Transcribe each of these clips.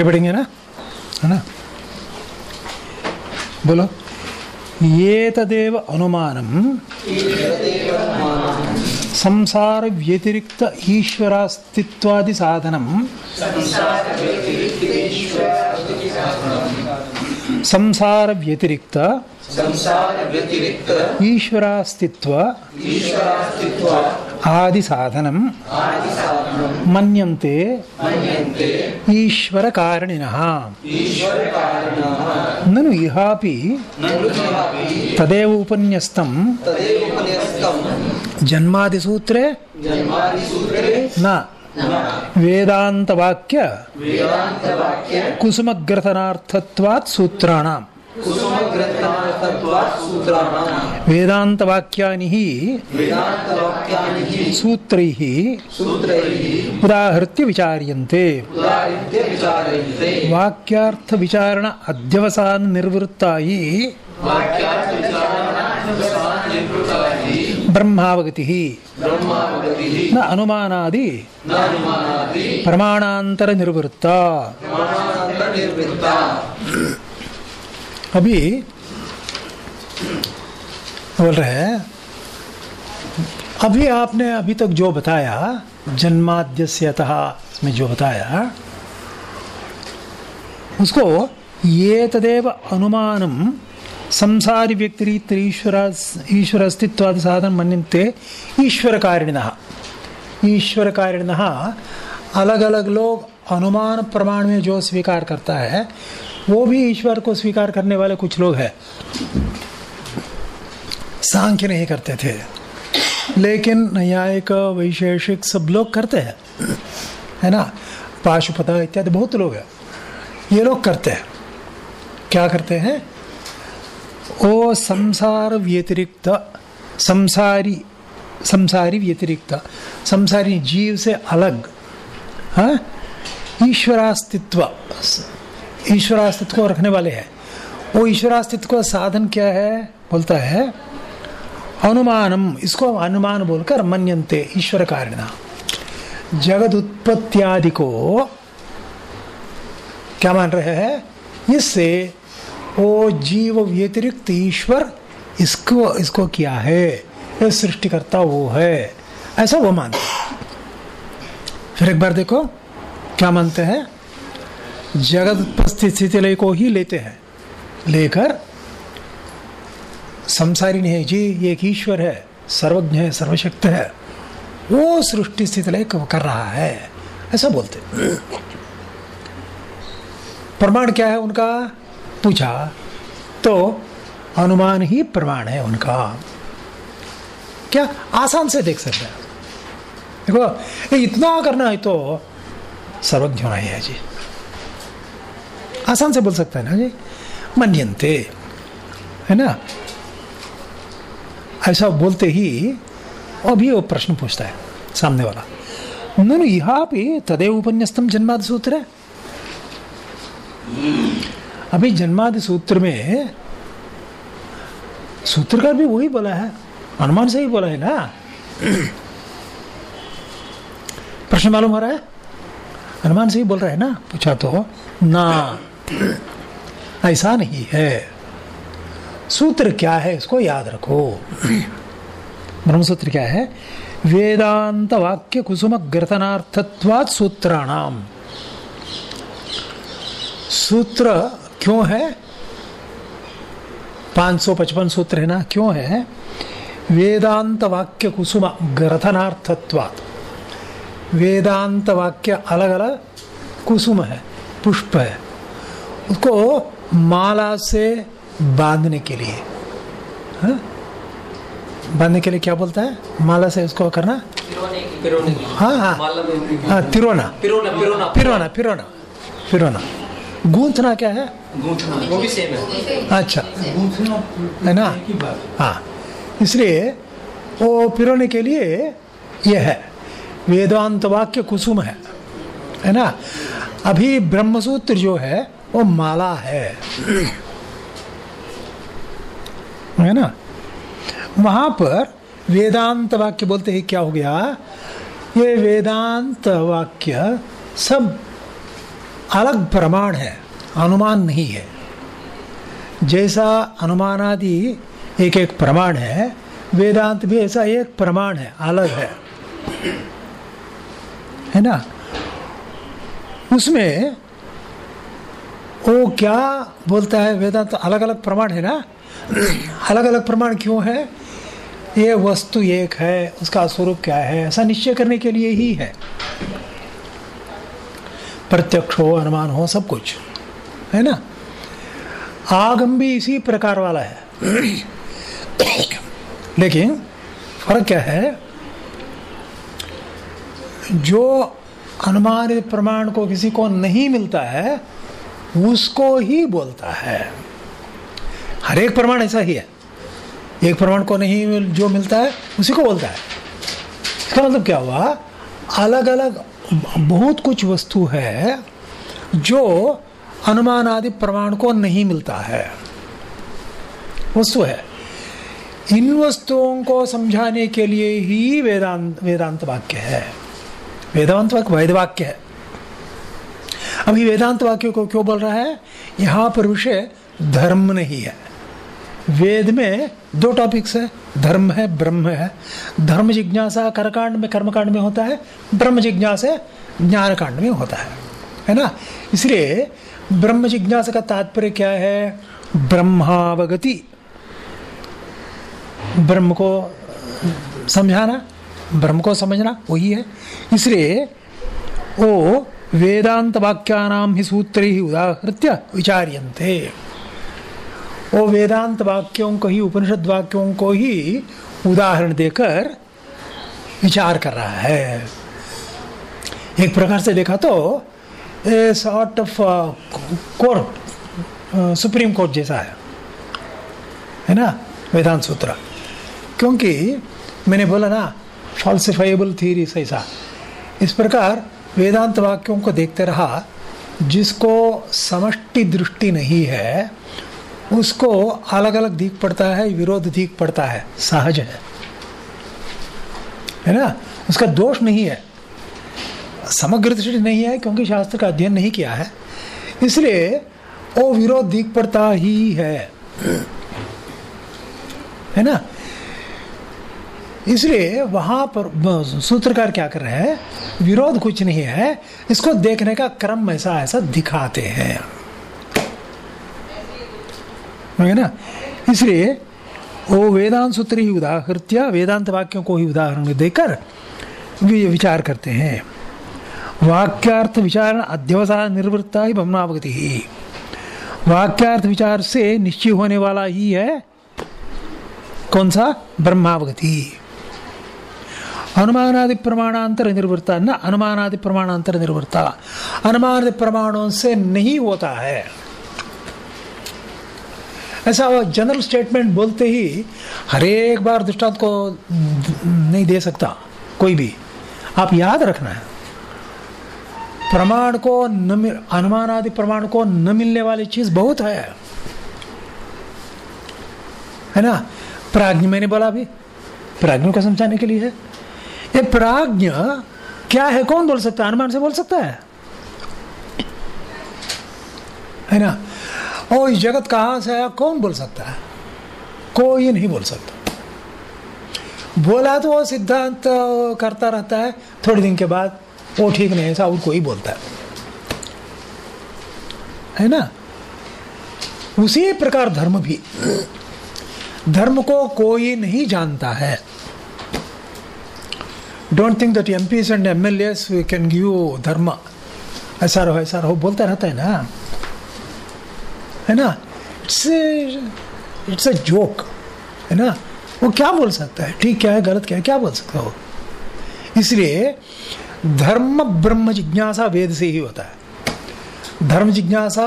आगे बढ़ेंगे ना? है ना? बोलो। ये तदेव अनुमानम। संसार व्यतिरिक्त ईश्वरास्तित्वादि साधनम। संसार व्यतिरिक्त संसार व्यतिरिक्त ईश्वरास्तित्व। ईश्वरास्तित्व आदि साधनम आदि साधनं मन्यन्ते मन्यन्ते ईश्वर कारणिनः ईश्वर कारणः ननु इहापि ननु किमपि तदेव उपन्यस्तं तदेव उपन्यस्तं जन्मादिसूत्रे जन्मादिसूत्रे न वेदान्तवाक्य वेदान्तवाक्य कुसुमग्रथनार्थत्वात् सूत्राणाम् कुसुमग्रन्थार्थत्वात् सूत्राणां वेदान्तवाक्यानि हि हि सूत्रैः। उदाहृत्य विचार्यन्ते उदाहृत्य विचार्यन्ते वाक्यार्थविचारण अध्यवसाननिर्वृत्ता हि ब्रह्मावगतिः। न अनुमानादि। प्रमाणान्तर्निर्वृत्ता। अभी बोल रहे हैं, अभी आपने अभी तक जो बताया, जन्माद्यस्यतः, इसमें जो बताया, उसको ये तदेव अनुमानम संसारी व्यक्तिरीत ईश्वर ईश्वर अस्तित्वाद साधन मन्यन्ते ईश्वर कारिणः ईश्वर कारिणः अलग अलग लोग अनुमान प्रमाण में जो स्वीकार करता है वो भी ईश्वर को स्वीकार करने वाले कुछ लोग हैं। सांख्य नहीं करते थे। लेकिन न्यायिक, वैशेषिक सब लोग करते हैं। है ना? पाशुपता इत्यादि बहुत लोग हैं। ये लोग करते हैं। क्या करते हैं? ओ संसार व्यतिरिक्त, संसारी संसारी व्यतिरिक्त, संसारी जीव से अलग हाँ? ईश्वरास्तित्व ईश्वरास्तित्व को रखने वाले हैं। वो ईश्वरास्तित्व का साधन क्या है? बोलता है अनुमानम इसको अनुमान बोलकर मन्यन्ते ईश्वर कारणा जगत उत्पत्त्यादि को क्या मान रहे हैं? इससे वो जीव व्यतिरिक्त ईश्वर इसको इसको किया है, ये सृष्टिकर्ता वो है। ऐसा वो मानते फिर एक बार देखो, क्या मानते हैं? जगत उपस्थित स्थिति लय को ही लेते हैं। लेकर संसारी नहीं है जी, एक ईश्वर है, सर्वज्ञ है, सर्वशक्त है, वो सृष्टि स्थिति लय कर रहा है, ऐसा बोलते। प्रमाण क्या है उनका? पूछा तो अनुमान ही प्रमाण है उनका। क्या आसान से देख सकते हैं? देखो इतना करना है तो सर्वज्ञ होना ही है, जी। आसान से बोल सकता है ना जी? मन्यन्ते, है ना? ऐसा बोलते ही अभी वो प्रश्न पूछता है, सामने वाला। ननु यहाँ पे तदेव उपन्यस्तम जन्मादि सूत्र है। अभी जन्मादि सूत्र में सूत्रकार भी वही बोला है अनुमान से ही बोला है ना? प्रश्न मालूम हो रहा है? अनुमान से ही बोल रहा है ना? पूछा तो ना। ऐसा नहीं है। सूत्र क्या है, इसको याद रखो। ब्रह्म सूत्र क्या है? वेदांत वाक्य कुसुम ग्रथनार्थत्वात् सूत्राणाम। सूत्र क्यों है? 555 सूत्र है ना? क्यों है? वेदांत वाक्य कुसुम ग्रथनार्थत्वात् वेदांत वाक्य अलग अलग कुसुम है, पुष्प है। उसको माला से बांधने के लिए। हाँ? बांधने के लिए क्या बोलता है? माला से उसको करना? हाँ हाँ। हाँ तिरोना। पिरोना पिरोना। पिरोना गूंथना क्या है? वो भी सेम है। अच्छा। है ना? हाँ। इसलिए वो पिरोने के लिए ये है। वेदांत वाक्य कुसुम है। है ना? अभी ब्रह्मसूत्र जो है वो माला है। है ना? वहाँ पर वेदांत वाक्य बोलते ही, क्या हो गया? ये वेदांत वाक्य सब अलग प्रमाण है, अनुमान नहीं है। जैसा अनुमान आदि एक एक प्रमाण है, वेदांत भी ऐसा एक प्रमाण है, अलग है। है ना? उसमें वो क्या बोलता है वेदांत? अलग अलग प्रमाण है ना? अलग अलग प्रमाण क्यों है? ये वस्तु एक है, उसका स्वरूप क्या है? ऐसा निश्चय करने के लिए ही है। प्रत्यक्ष हो, अनुमान हो, सब कुछ। है ना? आगम भी इसी प्रकार वाला है। लेकिन फ़र्क क्या है? जो अनुमानित प्रमाण को किसी को नहीं मिलता है उसको ही बोलता है। हर एक प्रमाण ऐसा ही है। एक प्रमाण को नहीं जो मिलता है, उसी को बोलता है। इसका मतलब क्या हुआ? अलग अलग बहुत कुछ वस्तु है जो अनुमान आदि प्रमाण को नहीं मिलता है। वस्तु है। इन वस्तुओं को समझाने के लिए ही वेदांत वेदांत वाक्य है। वेदांत वाक्य, वैध वाक्य है। अभी वेदांत वाक्य को क्यों बोल रहा है? यहाँ पर विषय धर्म नहीं है। वेद में दो टॉपिक्स है, धर्म है, ब्रह्म है। धर्म जिज्ञासा कर्मकांड में कर्मकांड में होता है, ब्रह्म जिज्ञासा ज्ञान कांड में होता है। है ना? इसलिए ब्रह्म जिज्ञासा का तात्पर्य क्या है? ब्रह्मावगति। ब्रह्म को, समझाना, ब्रह्म को समझना, वही है। इसलिए वो वेदांत वाक्यानाम ही सूत्र ही उदाहृत्य विचार्यन्ते। वो वेदांत वाक्यों को ही उपनिषद वाक्यों को ही उदाहरण देकर विचार कर रहा है। एक प्रकार से देखा तो a sort of court supreme court जैसा है। है ना? वेदांत सूत्र। क्योंकि मैंने बोला ना फॉल्सिफाइबल थीरी ऐसा। इस प्रकार वेदांत वाक्यों को देखते रहा, जिसको समष्टि दृष्टि नहीं है, उसको अलग अलग दीख पड़ता है, विरोध दिख पड़ता है, सहज है। है ना? उसका दोष नहीं है। समग्र दृष्टि नहीं है, क्योंकि शास्त्र का अध्ययन नहीं किया है। इसलिए वो विरोध दिख पड़ता ही है। है ना? इसलिए वहाँ पर सूत्रकार क्या कर रहे हैं? विरोध कुछ नहीं है। इसको देखने का क्रम ऐसा ऐसा दिखाते हैं। ना? इसलिए वो वेदांत सूत्र ही उदाहृत्य, वेदांत वाक्यों को ही उदाहरण देकर विचार करते हैं। वाक्यार्थ विचार अध्यवसाय निर्वृत्ता ही ब्रह्मावगति ही। वाक्यार्थ विचार से निश्चय होने वाला ही है कौन सा? ब्रह्मावगति अनुमानादि प्रमाणांतर निर्वृत्ता न अनुमानादि प्रमाणांतर निर्वृत्ता। अनुमानादि प्रमाणों से नहीं होता है। ऐसा जनरल स्टेटमेंट बोलते ही हर एक बार दृष्टांत को नहीं दे सकता, कोई भी। आप याद रखना है। प्रमाण को न अनुमान आदि प्रमाण को न मिलने वाली चीज़ बहुत है। है ना? प्राज्ञ मैंने बोला अभी। प्राज्ञ को समझाने के लिए है। ये प्राज्ञ, क्या है? कौन बोल सकता है? अनुमान से बोल सकता है? है ना? ओ, इस जगत कहाँ से आया? कौन बोल सकता है? कोई नहीं बोल सकता। बोला तो वो सिद्धांत करता रहता है। थोड़े दिन के बाद वो ठीक नहीं ऐसा और कोई बोलता है। है ना? उसी प्रकार धर्म भी। धर्म को कोई नहीं जानता है। Don't think that M and M L S can give धर्म ऐसा रहो ऐसा रहो बोलता रहता है ना है ना इट्स इट्स अ जोक है ना वो क्या बोल सकता है ठीक क्या है गलत क्या है क्या बोल सकता है वो इसलिए धर्म ब्रह्म जिज्ञासा वेद से ही होता है धर्म जिज्ञासा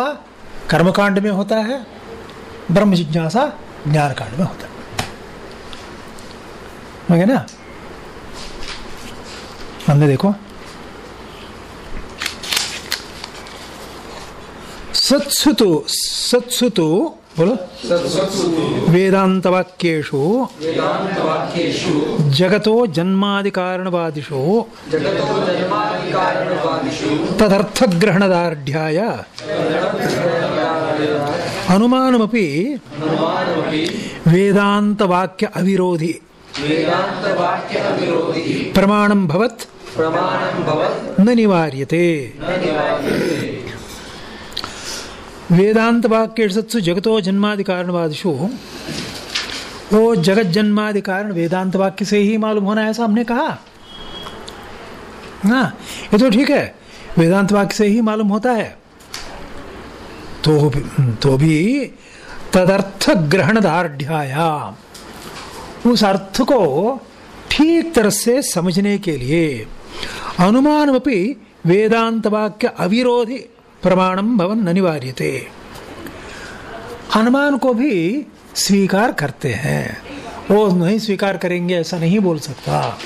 कर्मकांड में होता है ब्रह्म जिज्ञासा ज्ञान कांड में होता है ना हमने देखो। सत्सुतो सत्सुतो बोलो। सत्सु वेदांत वाक्येषु जगतो जन्मादि कारणवादिषु तदर्थ ग्रहणदार्ढ्याय अनुमानमपि वेदांत वाक्य अविरोधि वाक्य प्रमाणं भवत्। न निवार्यते। वेदांत वाक्य सत्सु जगतो जन्मादि कारणवादिषु वो जगत जन्मादि कारण वेदांत वाक्य से ही मालूम होना है ऐसा हमने कहा। ना ये तो ठीक है वेदांत वाक्य से ही मालूम होता है। तो तो भी तदर्थ ग्रहण दार्ढ्याया उस अर्थ को ठीक तरह से समझने के लिए अनुमानमपि वेदांत वाक्य अविरोधी प्रमाणम भवन अनिवार्यते। अनुमान को भी स्वीकार करते हैं। वो नहीं स्वीकार करेंगे, ऐसा नहीं बोल सकता।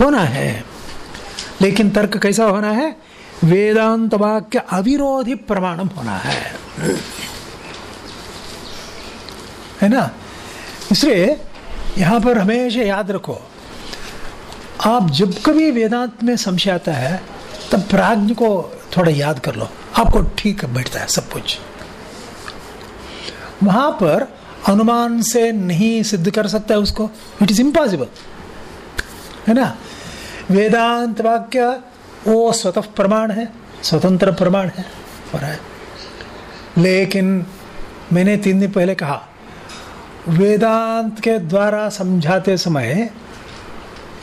होना है। लेकिन तर्क कैसा होना है? वेदांत वाक्य अविरोधी प्रमाणम होना है। है ना? इसलिए यहाँ पर हमेशा याद रखो। आप जब कभी वेदांत में संशय आता है, तब प्राज्ञ को थोड़ा याद कर लो। आपको ठीक बैठता है सब कुछ। वहाँ पर अनुमान से नहीं सिद्ध कर सकता है उसको। इट इज़ इम्पॉसिबल है ना? वेदांत वाक्य, वो स्वतः प्रमाण है, स्वतंत्र प्रमाण है रहा है। लेकिन मैंने तीन दिन पहले कहा, वेदांत के द्वारा समझाते समय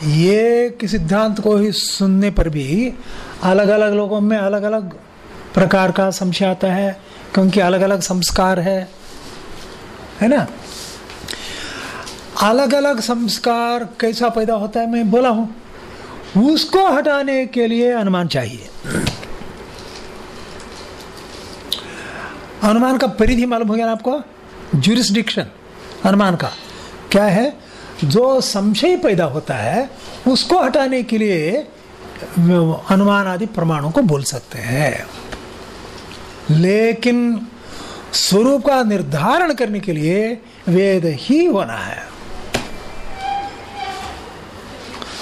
ये सिद्धांत को ही सुनने पर भी अलग अलग लोगों में अलग अलग प्रकार का संशय आता है, क्योंकि अलग अलग संस्कार है। है ना? अलग अलग संस्कार कैसा पैदा होता है मैं बोला हूँ। उसको हटाने के लिए अनुमान चाहिए। अनुमान का परिधि मालूम हो गया आपको? जुरिस्डिक्शन अनुमान का। क्या है? जो संशय पैदा होता है, उसको हटाने के लिए अनुमान आदि प्रमाणों को बोल सकते हैं। लेकिन स्वरूप का निर्धारण करने के लिए वेद ही होना है।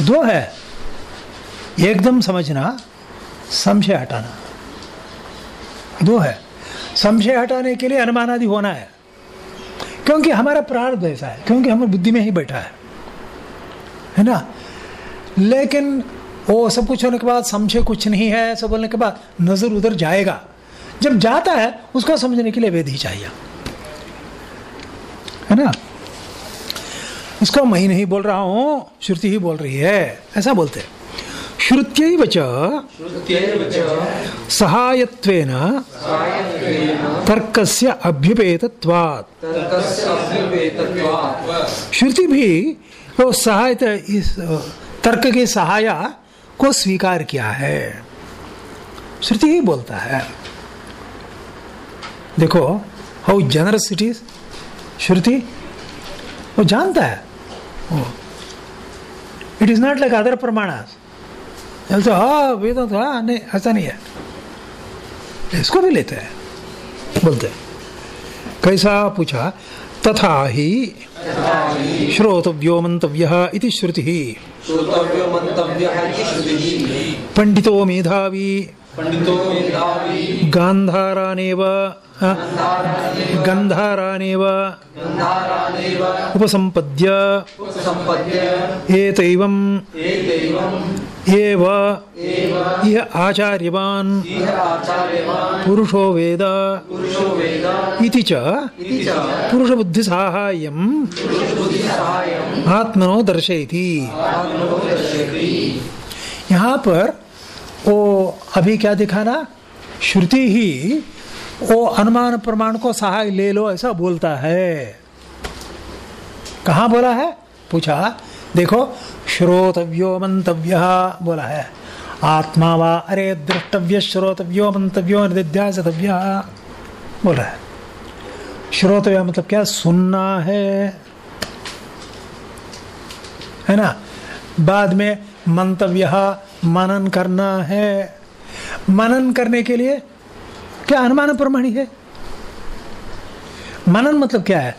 दो है। एकदम समझना, संशय हटाना। दो है। संशय हटाने के लिए अनुमान आदि होना है। क्योंकि हमारा प्रारब्ध ऐसा है, क्योंकि हमारी बुद्धि में ही बैठा है। है ना? लेकिन वो सब कुछ होने के बाद, समझे कुछ नहीं है, सब बोलने के बाद नज़र उधर जाएगा। जब जाता है, उसको समझने के लिए वेद ही चाहिए। है ना? इसको मैं ही नहीं बोल रहा हूँ, श्रुति ही बोल रही है, ऐसा बोलते च श्रुत्यैव च श्रुति भी वो सहायता, इस तर्क के सहाया को स्वीकार किया है। श्रुति ही बोलता है। देखो हाउ जनरस इट इज़ श्रुति, वो जानता है। It is not like other प्रमाणास तो हाँ वेदों तो हाँ नहीं ऐसा नहीं है। इसको भी लेते हैं। बोलते हैं कैसा पूछा तथा ही श्रोतव्यो मंतव्य इति श्रुतिः। पंडितो मेधावी गान्धारानेव गन्धारानेव उपसम्पद्य सम्पद्य एतैवम् एव इह आचार्यवान् पुरुषो वेद इति च पुरुषबुद्धिसाहाय्यम् आत्मनो दर्शयति। यहाँ पर अभी क्या दिखाना? श्रुति ही वो अनुमान प्रमाण को सहाय ले लो, ऐसा बोलता है। कहा बोला है? पूछा, देखो, श्रोतव्यो मंतव्य, बोला है। आत्मा वा, अरे द्रष्टव्य श्रोतव्यो मंतव्यो निध्यासतव्य बोला है। श्रोतव्य मतलब क्या? सुनना है। है ना? बाद में मंतव्य, मनन करना है। मनन करने के लिए क्या अनुमान प्रमाणी है? मनन मतलब क्या है?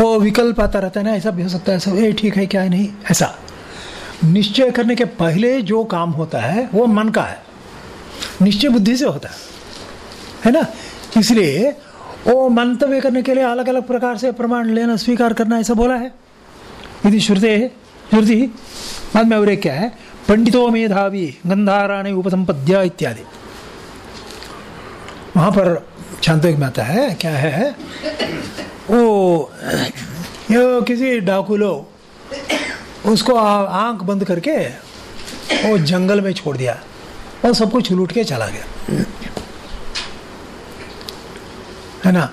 वो विकल्प आता रहता है ना, ऐसा भी हो सकता है, ऐसा ठीक है, क्या है, नहीं? ऐसा। निश्चय करने के पहले जो काम होता है, वो मन का है। निश्चय बुद्धि से होता है। है ना? इसलिए वो मंतव्य करने के लिए अलग अलग प्रकार से प्रमाण लेना, स्वीकार करना, ऐसा बोला है। यदि श्रुते, श्रुति। बाद में और क्या है? पंडितो मेधावी, गंधाराणी उपसंपद्या इत्यादि। वहाँ पर छांदोग में आता है, क्या है? वो, ये किसी डाकू लोग, उसको आँख बंद करके वो जंगल में छोड़ दिया और सब कुछ लूट के चला गया। है ना?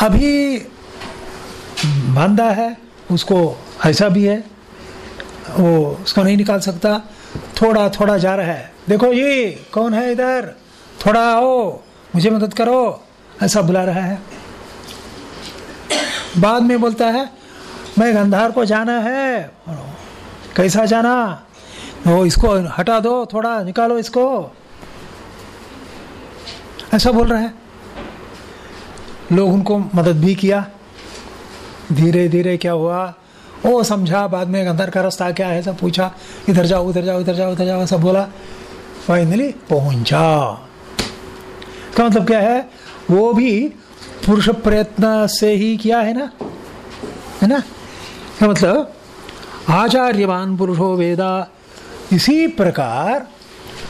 अभी बांधा है, उसको ऐसा भी है वो उसको नहीं निकाल सकता। थोड़ा थोड़ा जा रहा है। देखो ये, कौन है इधर? थोड़ा आओ, मुझे मदद करो। ऐसा बुला रहा है। बाद में बोलता है, मैं गंधार को जाना है। कैसा जाना? वो इसको हटा दो, थोड़ा निकालो इसको। ऐसा बोल रहा है। लोग उनको मदद भी किया। धीरे धीरे क्या हुआ? वो समझा, बाद में अंदर का रास्ता क्या है सब पूछा, इधर जाओ, उधर जाओ, इधर जाओ, उधर जाओ, सब बोला फाइनली पहुँचा. का मतलब क्या है? वो भी पुरुष प्रयत्न से ही किया है ना? है ना? का मतलब आचार्यवान पुरुषो वेदा, इसी प्रकार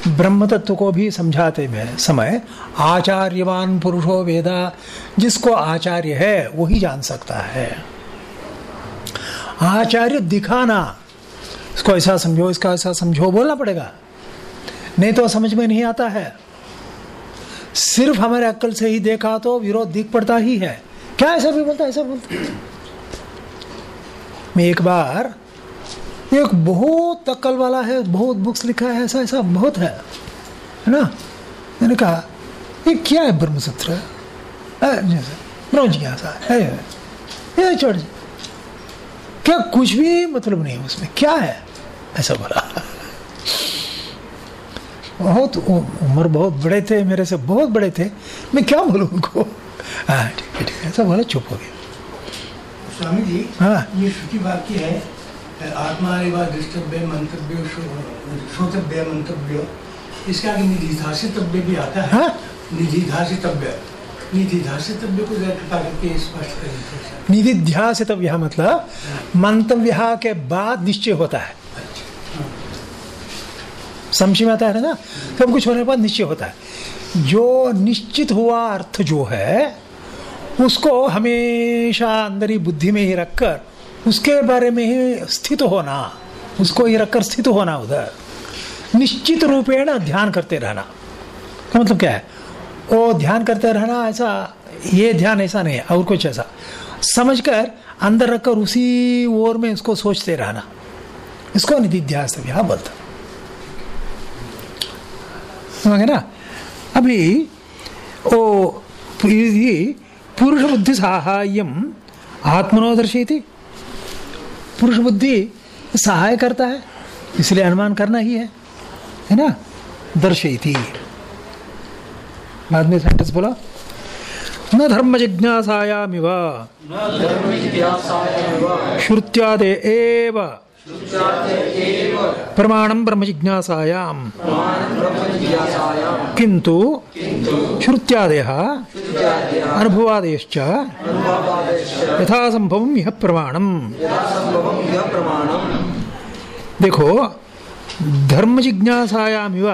ब्रह्म तत्व को भी समझाते में समय, आचार्यवान पुरुषो वेदा, जिसको आचार्य है वही जान सकता है। आचार्य दिखाना। इसको ऐसा समझो, इसका ऐसा समझो, बोलना पड़ेगा। नहीं तो समझ में नहीं आता है। सिर्फ़ हमारे अक्ल से ही देखा तो विरोध दिख पड़ता ही है। क्या ऐसा भी बोलता ऐसा बोलता मैं एक बार, एक बहुत अक्ल वाला है, बहुत बुक्स लिखा है, ऐसा ऐसा बहुत है है ना? मैंने कहा, ये क्या है ब्रह्मसूत्र? ब्रह्म जिज्ञासा है ये छोड़। क्या कुछ भी मतलब नहीं है उसमें क्या है? ऐसा बोला। बहुत उम्र बहुत बड़े थे मेरे से बहुत बड़े थे। मैं क्या बोलूँ उनको? हाँ ठीक है ठीक है। ऐसा बोला चुप हो गया। स्वामी जी हाँ। ये श्रुति वाक्य है आत्मा दृष्टव्य मंतव्य श्रोतव्य मंतव्य। इसके आगे भी आता है। हाँ। को स्पष्ट करें। निधिध्यासितव्य मतलब मंतव्य के बाद निश्चय होता है। समझ में आता है ना? सब कुछ होने के बाद निश्चय होता है। जो निश्चित हुआ अर्थ जो है, उसको हमेशा अंदर ही बुद्धि में ही रखकर, उसके बारे में ही स्थित होना, उसको ही रखकर स्थित होना उधर। निश्चित रूपेण ध्यान करते रहना। का मतलब क्या है? वो ध्यान करते रहना ऐसा, ये ध्यान ऐसा नहीं है, और कुछ ऐसा। समझकर अंदर रखकर उसी ओर में उसको सोचते रहना। इसको निधिध्यास यहाँ बोलता समझ ना? अभी ओ पुरुष बुद्धि सहायम आत्मनो दर्शयति पुरुष बुद्धि सहाय करता है, इसलिए अनुमान करना ही है है ना? दर्शयति। बाद में सेंटेंस बोला न धर्म जिज्ञासायामिव श्रुत्यादे एव। प्रमाणं ब्रह्म जिज्ञासायां किन्तु श्रुत्यादयः अनुभवादयश्च अनुभवादयश्च यथासम्भवं यः प्रमाणम्। देखो धर्म जिज्ञासायामिव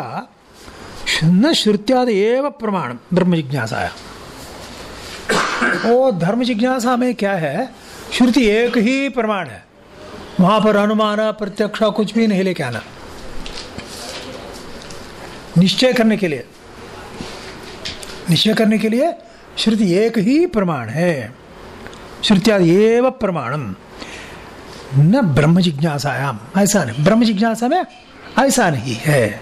न श्रुत्यादि एव प्रमाण ब्रह्म जिज्ञासाया वो धर्म जिज्ञासा में क्या है? श्रुति एक ही प्रमाण है। वहाँ पर अनुमान, प्रत्यक्ष, कुछ भी नहीं लेके आना। निश्चय करने के लिए। निश्चय करने के लिए श्रुति एक ही प्रमाण है। श्रुत्यादि एव प्रमाणम। न ब्रह्म जिज्ञासायाम। ऐसा नहीं। ब्रह्म जिज्ञासा में ऐसा नहीं है।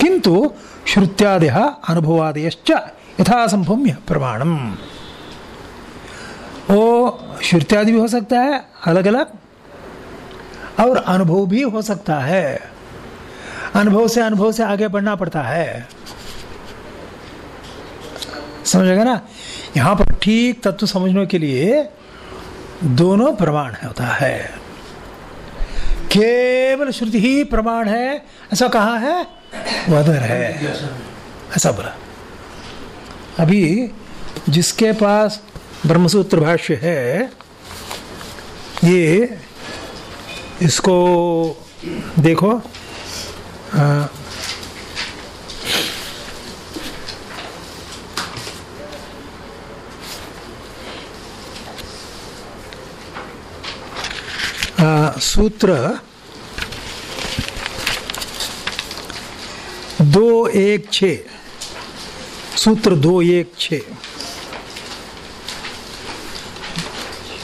किंतु श्रुत्यादि अनुभवादयश्च यथासंभव यह प्रमाणम। वो श्रुत्यादि भी हो सकता है अलग अलग और अनुभव भी हो सकता है। अनुभव से अनुभव से आगे बढ़ना पड़ता है। समझेगा ना? यहाँ पर ठीक तत्व समझने के लिए दोनों प्रमाण होता है। केवल श्रुति ही प्रमाण है। ऐसा कहा है? वदर है। ऐसा बोला। अभी जिसके पास ब्रह्मसूत्र भाष्य है ये इसको देखो आ, आ, सूत्र दो एक छ। सूत्र दो एक छ।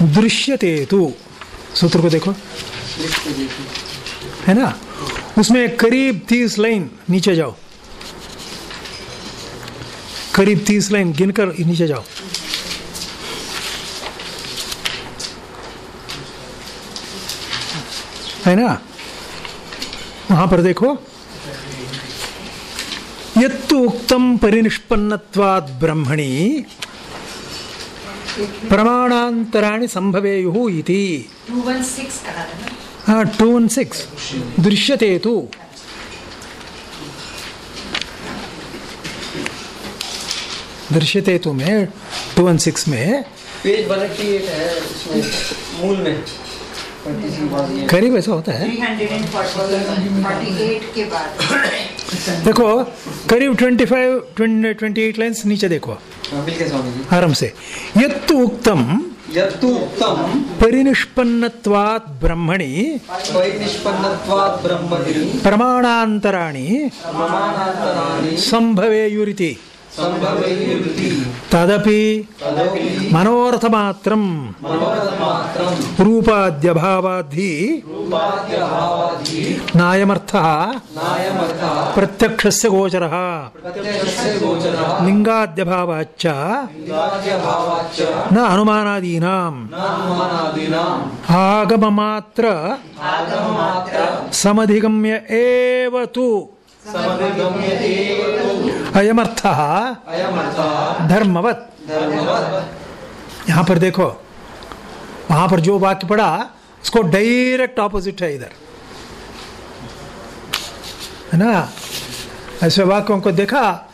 दृश्यते तू। सूत्र को देखो। है ना? उसमें करीब तीस लाइन नीचे जाओ। करीब तीस लाइन गिनकर नीचे जाओ। है ना? वहाँ पर देखो। यत्तु उक्तम परिनिष्पन्नत्वाद ब्रह्मणि। प्रमाणांतराणि संभवेयु इति। टू वन सिक्स कहा हाँ टू वन सिक्स। दृश्यते तु। दृश्यते तु में टू वन सिक्स में। पेज वन एट्टी एट है इसमें मूल में। करीब ऐसा होता है। Three hundred and forty eight के बाद। देखो करीब 25 28 लाइंस नीचे देखो। हाँ, बिल्कुल स्वामी जी। आरंभ से। यत्तु उक्तम यत्तु उक्तम। परिनिष्पन्नत्वात् ब्रह्मणि। परिनिष्पन्नत्वात् ब्रह्मणि। प्रमाणान्तराणि। प्रमाणान्तराणि। संभवेयुरिति। सम्भवेयुरिति तदपि तदपि मनोर्थमात्रं मनोरथमात्रं रूपाद्यभावाद्धि रूपाद्यभावादि। नायमर्थः। प्रत्यक्षस्य गोचरः। लिङ्गाद्यभावाच्च। न अनुमानादीनां न अनुमानादीनाम् आगममात्र। समधिगम्य एव तु। अयमर्थः। धर्मवत्। धर्मवत्। यहाँ पर देखो वहाँ पर जो वाक्य पढ़ा उसको डायरेक्ट ऑपोजिट है इधर। है ना? ऐसे वाक्यों को देखा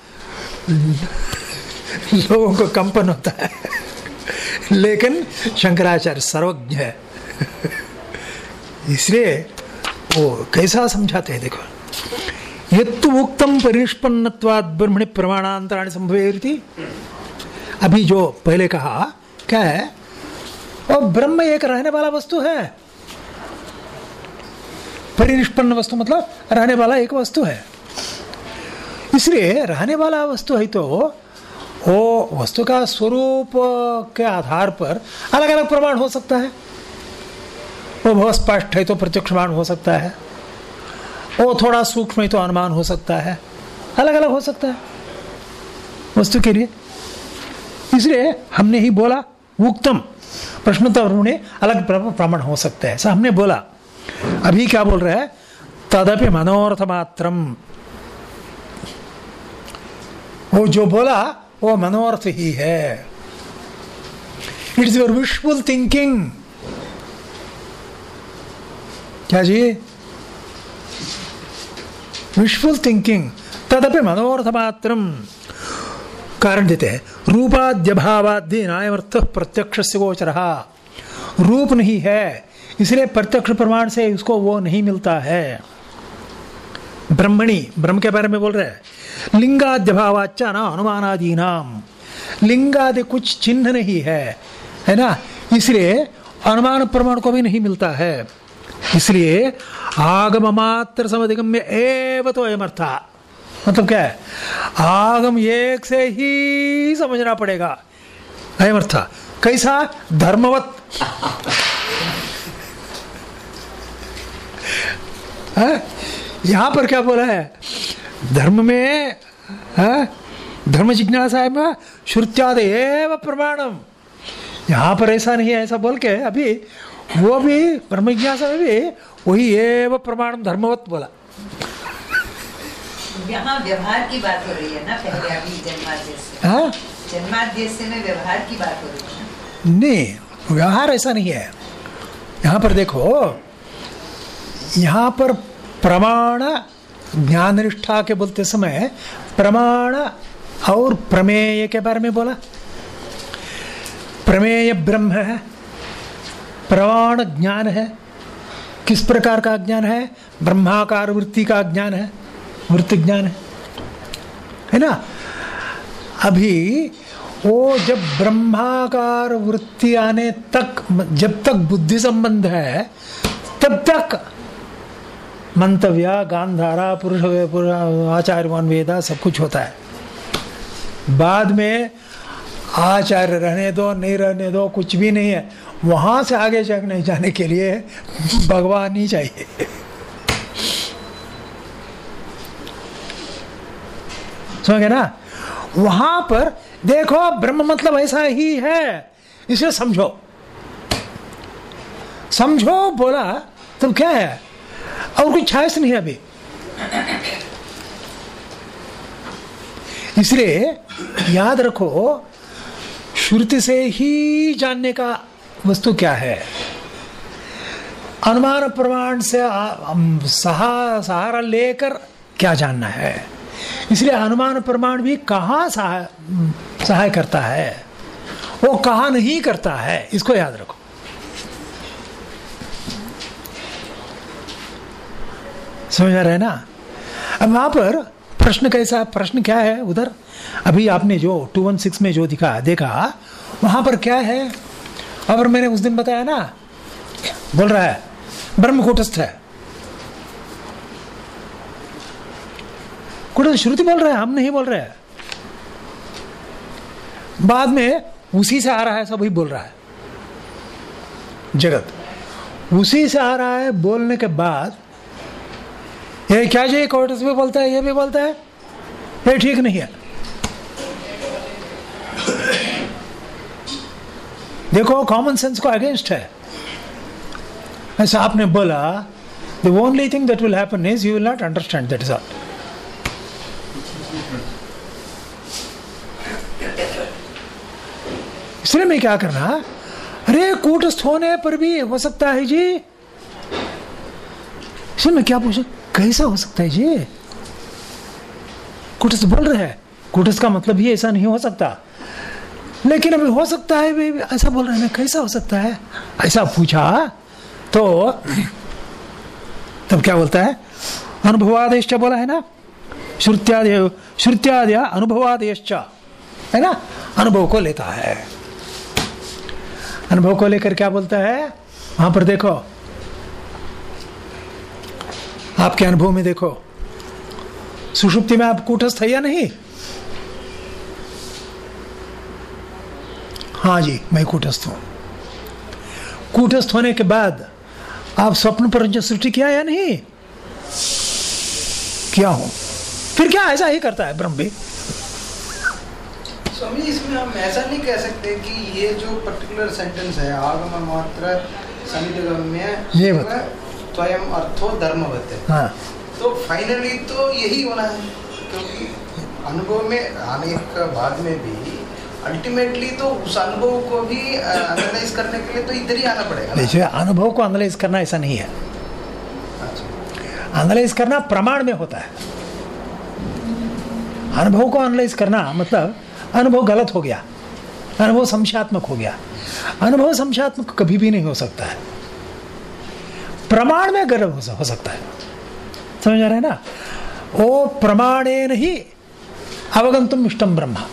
लोगों को कंपन होता है। लेकिन शंकराचार्य सर्वज्ञ है। इसलिए वो कैसा समझाते हैं देखो। यत्तु उक्तम परिष्पन्नत्वाद ब्रह्मणि प्रमाणांतराणि संभवेति अभी जो पहले कहा, क्या है? और ब्रह्म एक रहने वाला वस्तु है। परिनिष्पन्न वस्तु मतलब रहने वाला एक वस्तु है। इसलिए रहने वाला वस्तु है तो वो वस्तु का स्वरूप के आधार पर अलग अलग प्रमाण हो सकता है। वो बहुत स्पष्ट है तो प्रत्यक्ष प्रमाण हो सकता है। वो थोड़ा सूक्ष्म है तो अनुमान हो सकता है। अलग अलग हो सकता है। वस्तु के लिए। इसलिए हमने ही बोला, उक्तम। प्रश्न तो उन्होंने अलग प्रमाण हो सकता है। ऐसा हमने बोला। अभी क्या बोल रहा है? तदपि मनोरथ मात्रम वो जो बोला, वो मनोरथ ही है। इट्स योर विशफुल थिंकिंग क्या जी? विशफुल थिंकिंग तदपि मनोरथ मात्रम कारण देते हैं। रूपाद्यभावाद्य नायमर्थ प्रत्यक्ष से गोचर। रूप नहीं है, इसलिए प्रत्यक्ष प्रमाण से उसको वो नहीं मिलता है। ब्रह्मणी, ब्रह्म के बारे में बोल रहे हैं। लिंगाद्यभावाच्चा ना अनुमानादि नाम लिंगादि कुछ चिन्ह नहीं है है ना? इसलिए अनुमान प्रमाण को भी नहीं मिलता है। इसलिए आगम मात्र समधिगम्य एव तो अयमर्था मतलब क्या है? आगम एक से ही समझना पड़ेगा। अयमर्था कैसा? धर्मवत। है? यहाँ पर क्या बोला है? धर्म में, है? धर्म जिज्ञासा है में श्रुत्याद एव प्रमाणम। यहाँ पर ऐसा नहीं है, ऐसा बोल के अभी वो भी ब्रह्म जिज्ञासा में भी वही एव प्रमाण धर्मवत बोला। यहाँ व्यवहार की बात हो रही है ना पहले अभी जन्माद्य से। में व्यवहार की बात रही है नहीं व्यवहार ऐसा नहीं है। यहाँ पर देखो यहाँ पर प्रमाण ज्ञान निष्ठा के बोलते समय प्रमाण और प्रमेय के बारे में बोला। प्रमेय ब्रह्म है। प्रमाण ज्ञान है। किस प्रकार का ज्ञान है? ब्रह्माकार वृत्ति का ज्ञान है। वृत्ति ज्ञान है। है ना? अभी वो जब ब्रह्माकार वृत्ति आने तक, जब तक बुद्धि संबंध है, तब तक मंतव्य, गांधारा, पुरुष पुरुष- आचार्यवान, वेदा सब कुछ होता है। बाद में आचार्य रहने दो, नहीं रहने दो, कुछ भी नहीं है। वहाँ से आगे जाने जाने के लिए भगवान ही चाहिए। समझ ना? वहाँ पर देखो, ब्रह्म मतलब ऐसा ही है। इसे समझो। समझो, बोला, तब क्या है? और कुछ छायस नहीं है अभी? इसलिए याद रखो श्रुति से ही जानने का वस्तु क्या है? अनुमान प्रमाण से सहा, सहारा लेकर क्या जानना है? इसलिए अनुमान प्रमाण भी कहाँ सहाय सहाय करता है? वो कहा नहीं करता है? इसको याद रखो। समझ आ रहा ना? अब वहाँ पर प्रश्न कैसा, प्रश्न क्या है उधर? अभी आपने जो 216 में जो दिखा, देखा, वहाँ पर क्या है? और मैंने उस दिन बताया ना, बोल रहा है ब्रह्म कूटस्थ है। कूटस्थ श्रुति बोल रहा है? हम नहीं बोल रहे हैं। बाद में उसी से आ रहा है, सब वही बोल रहा है। जगत। उसी से आ रहा है, बोलने के बाद, ये क्या चाहिए कोर्टस भी बोलता है, ये भी बोलता है? ये ठीक नहीं है। देखो कॉमन सेंस को अगेंस्ट है। ऐसा आपने बोला the only thing that will happen is you will not understand that is all इसलिए मैं क्या करना? अरे, कूटस्थ होने पर भी हो सकता है जी। इसलिए मैं क्या पूछा? कैसा हो सकता है जी? कूटस्थ बोल रहे हैं। कूटस्थ का मतलब ही ऐसा नहीं हो सकता। लेकिन अभी हो सकता है भी ऐसा बोल रहे हैं कैसा हो सकता है? ऐसा पूछा तो तब क्या बोलता है? अनुभवादेश बोला है ना? श्रुत्यादि श्रुत्यादि अनुभवादेश है ना? अनुभव को लेता है। अनुभव को लेकर क्या बोलता है? वहाँ पर देखो। आपके अनुभव में देखो। सुषुप्ति में आप कूटस्थ है या नहीं? हाँ जी मैं कूटस्थ हूँ। कूटस्थ होने के बाद आप स्वप्न पर जो सृष्टि किया या नहीं? किया हूँ। फिर क्या ऐसा ही करता है ब्रह्म भी? स्वामी इसमें हम ऐसा नहीं कह सकते कि ये जो पर्टिकुलर सेंटेंस है आगम मात्र समितगम्य ये बता। स्वयं अर्थो धर्मवत। है। हाँ तो फाइनली तो यही होना है क्योंकि अनुभव में आने के बाद में भी अल्टीमेटली तो उस अनुभव को भी एनालाइज करने के लिए तो इधर ही आना पड़ेगा देखिए अनुभव को एनालाइज करना ऐसा नहीं है। अच्छा। एनालाइज करना प्रमाण में होता है। अनुभव को एनालाइज करना मतलब अनुभव गलत हो गया अनुभव संशयात्मक हो गया। अनुभव संशयात्मक कभी भी नहीं हो सकता है। प्रमाण में गर्व हो सकता है। समझ आ रहा है ना? वो प्रमाणे नहीं अवगंतुम इष्टम ब्रह्मा।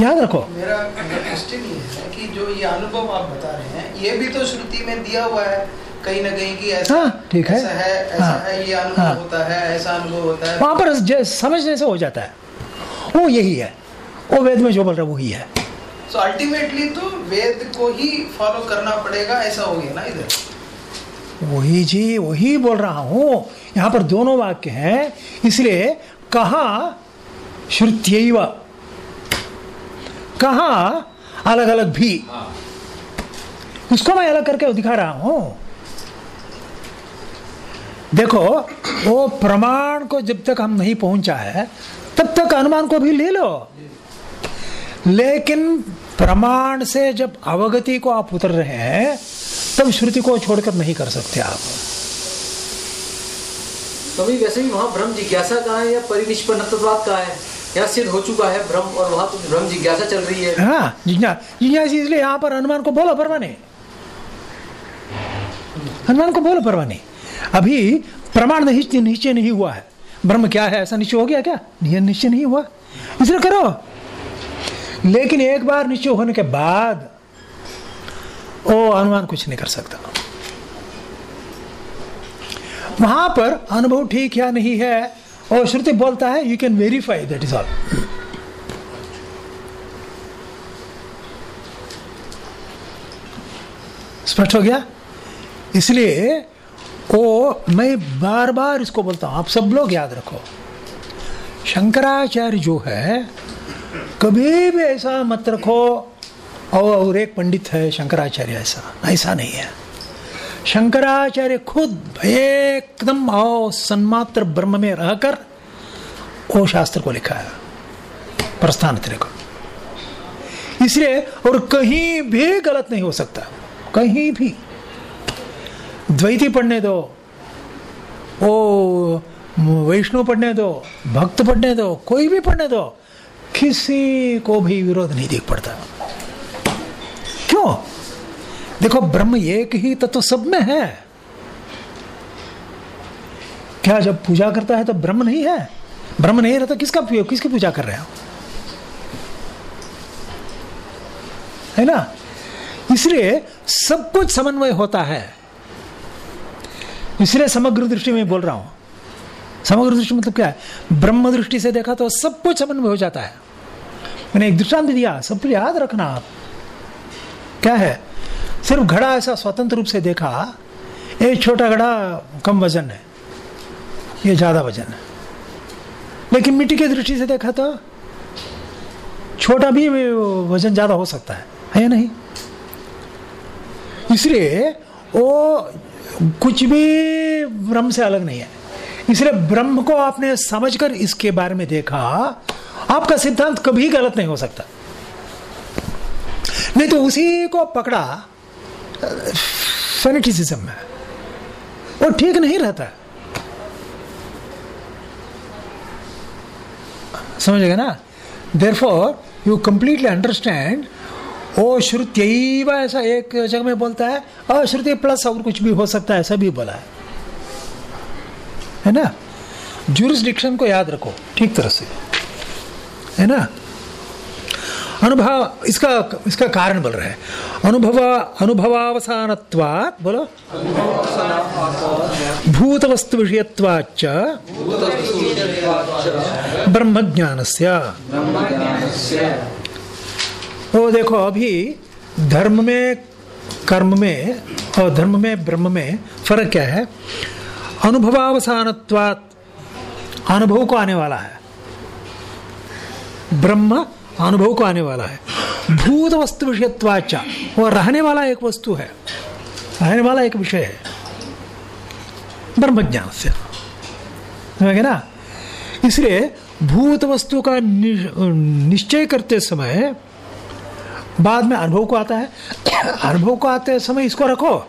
याद रखो। मेरा क्वेश्चन ये है कि जो ये अनुभव आप बता रहे हैं ये भी तो श्रुति में दिया हुआ है कहीं ना कहीं कि ऐसा हाँ, ठीक है। ऐसा है ऐसा हाँ, है ये अनुभव हाँ। होता है ऐसा अनुभव होता है। वहाँ पर समझने से हो जाता है। वो यही है। वो वेद में जो बोल रहा है वही है। सो अल्टीमेटली तो वेद को ही फॉलो करना पड़ेगा ऐसा हो गया ना इधर? वही जी वही बोल रहा हूँ। यहाँ पर दोनों वाक्य हैं इसलिए कहा श्रुत्यैव। कहा? अलग अलग भी उसको मैं अलग करके दिखा रहा हूँ। देखो वो प्रमाण को जब तक हम नहीं पहुँचा है तब तक अनुमान को भी ले लो। लेकिन प्रमाण से जब अवगति को आप उतर रहे हैं तब श्रुति को छोड़कर नहीं कर सकते आप। कभी वैसे भी वहाँ ब्रह्म जिज्ञासा कहाँ है या परिनिष्पन्न का है? यहाँ सिद्ध हो चुका है ब्रह्म और वहाँ तो ब्रह्म जिज्ञासा चल रही है। हाँ जिज्ञासा इसलिए यहाँ पर हनुमान को बोलो परवा नहीं हनुमान को बोलो परवा नहीं अभी प्रमाण निश्चय नहीं हुआ है। ब्रह्म क्या है, ऐसा निश्चय हो गया क्या? निश्चय नहीं हुआ। इसलिए करो। लेकिन एक बार निश्चय होने के बाद, ओ अनुमान कुछ नहीं कर सकता। वहाँ पर अनुभव ठीक या नहीं है और श्रुति बोलता है you can verify that is all स्पष्ट हो गया इसलिए ओ मैं बार बार इसको बोलता हूँ आप सब लोग याद रखो शंकराचार्य जो है कभी भी ऐसा मत रखो और एक पंडित है शंकराचार्य ऐसा ऐसा नहीं है शंकराचार्य खुद एकदम आओ सन्मात्र ब्रह्म में रहकर वो शास्त्र को लिखा है, प्रस्थान को। इसलिए, और कहीं भी गलत नहीं हो सकता, कहीं भी। द्वैती पढ़ने दो, ओ, वैष्णव पढ़ने दो, भक्त पढ़ने दो, कोई भी पढ़ने दो, किसी को भी विरोध नहीं देख पड़ता। क्यों? देखो, ब्रह्म एक ही तत्व तो सब में है। क्या जब पूजा करता है तो ब्रह्म नहीं है? ब्रह्म नहीं रहता, किसका किसकी पूजा कर रहे हो? है ना? इसलिए सब कुछ समन्वय होता है। इसलिए समग्र दृष्टि में बोल रहा हूँ। समग्र दृष्टि मतलब क्या है? ब्रह्म दृष्टि से देखा तो सब कुछ समन्वय हो जाता है। मैंने एक दृष्टांत दिया सब याद रखना आप। क्या है? सिर्फ़ घड़ा ऐसा स्वतंत्र रूप से देखा, एक छोटा घड़ा कम वज़न है, ये ज़्यादा वज़न है। लेकिन मिट्टी की दृष्टि से देखा तो छोटा भी वज़न ज़्यादा हो सकता है है या नहीं? इसलिए वो कुछ भी ब्रह्म से अलग नहीं है। इसलिए ब्रह्म को आपने समझकर इसके बारे में देखा, आपका सिद्धांत कभी गलत नहीं हो सकता। नहीं तो उसी को पकड़ा फेनेटिसिज्म में वो ठीक नहीं रहता। समझेगा ना? There for you completely understand ओ श्रुति ऐसा एक जगह में बोलता है अश्रुति प्लस और कुछ भी हो सकता है, ऐसा भी बोला है। है ना? जुरिस्डिक्शन को याद रखो, ठीक तरह से। है ना? अनुभव, इसका इसका कारण बोल रहे हैं। अनुभव अनुभवावसान बोलो। भूत वस्तु विषयत्वाच ब्रह्म ज्ञान वो देखो, अभी धर्म में, कर्म में और धर्म में, ब्रह्म में फ़र्क क्या है? अनुभवावसान अनुभव को आने वाला है। ब्रह्म अनुभव को आने वाला है। भूत वस्तु विषयत्वाचा वो रहने वाला एक वस्तु है। रहने वाला एक विषय है। ब्रह्म ज्ञान से ना? इसलिए भूत वस्तु का निश्चय करते समय बाद में अनुभव को आता है। अनुभव को आते समय इसको रखो।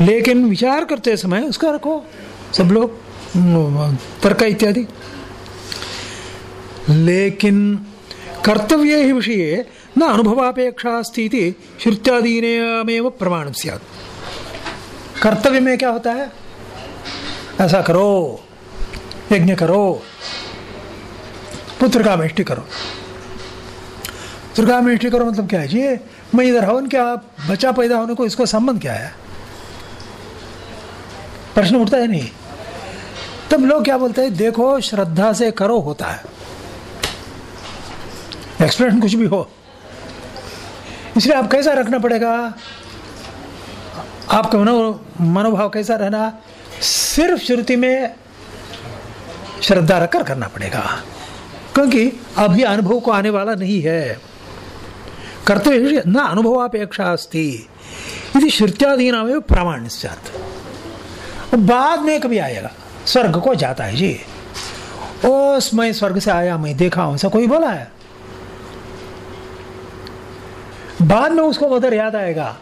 लेकिन विचार करते समय उसको रखो। सब लोग तर्क इत्यादि। लेकिन कर्तव्य ही विषय न अनुभवापेक्षा अस्ती श्रुत्यादीनेमेव प्रमाण सियाद कर्तव्य में क्या होता है? ऐसा करो, यज्ञ करो पुत्र का मेष्टि करो। पुत्र का करो मतलब क्या है? जी, मैं इधर हवन क्या बच्चा पैदा होने को इसको संबंध क्या है? प्रश्न उठता है नहीं? तब लोग क्या बोलते हैं? देखो, श्रद्धा से करो होता है। एक्सप्रेशन कुछ भी हो। इसलिए आप कैसा रखना पड़ेगा? आपका मनो, मनोभाव कैसा रहना? सिर्फ़ श्रुति में श्रद्धा रखकर करना पड़ेगा। क्योंकि अभी अनुभव को आने वाला नहीं है। कर्तव्य न अनुभवापेक्षा अस्ति। यदि श्रुत्यादि नाम प्रमाण बाद में कभी आएगा। स्वर्ग को जाता है जी। ओ मैं स्वर्ग से आया, मैं देखा, ऐसा कोई बोला है? बाद में उसको उधर याद आएगा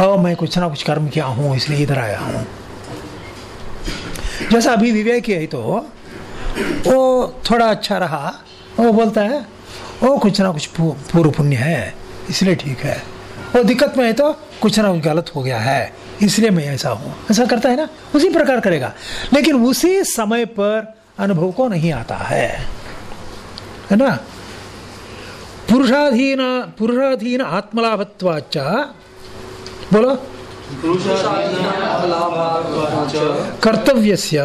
और मैं कुछ ना कुछ कर्म किया हूँ, इसलिए इधर आया हूँ। जैसा अभी विवेक है तो वो थोड़ा अच्छा रहा। वो बोलता है वो कुछ ना कुछ पूर्व पुण्य है, इसलिए ठीक है। वो दिक्कत में है तो कुछ ना कुछ गलत हो गया है, इसलिए मैं ऐसा हूँ। ऐसा करता है ना? उसी प्रकार करेगा। लेकिन उसी समय पर अनुभव को नहीं आता है। है ना? पुरुषाधीन पुरुषाधीन आत्मलाभत्वाच बोलो। कर्तव्यस्य।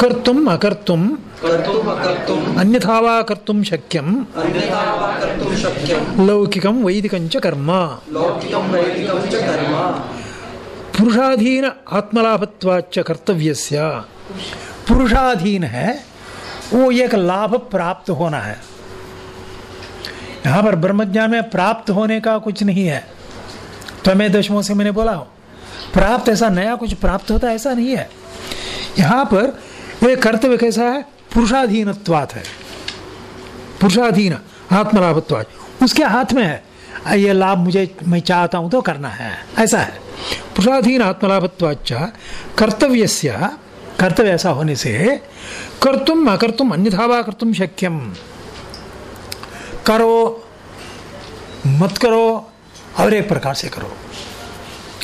कर्तुम् अकर्तुम्। कर्तुम् अकर्तुम् अन्यथा वा कर्तुं शक्यं अन्यथा वा कर्तुं शक्यं लौकिकं वैदिकं च कर्म। वैदिकं च कर्म पुरुषाधीन आत्मलाभत्वाच कर्तव्यस्य। पुरुषाधीन है वो एक लाभ प्राप्त होना है। यहाँ पर ब्रह्मज्ञान में प्राप्त होने का कुछ नहीं है। तो मैं दशमों से मैंने बोला, प्राप्त ऐसा नया कुछ प्राप्त होता ऐसा नहीं है। यहाँ पर ये कर्तव्य कैसा है? पुरुषाधीनत्वात है। पुरुषाधीन, आत्मलाभत्वात। उसके हाथ में है। ये लाभ मुझे, मैं चाहता हूँ तो करना है। ऐसा है। पुरुषाधीन आत्मलाभत्वाच कर्तव्य कर्तव्य ऐसा होने से, कर्तुम अकर्तुम अन्यथा वा कर्तुम शक्यम। करो, मत करो और एक प्रकार से करो।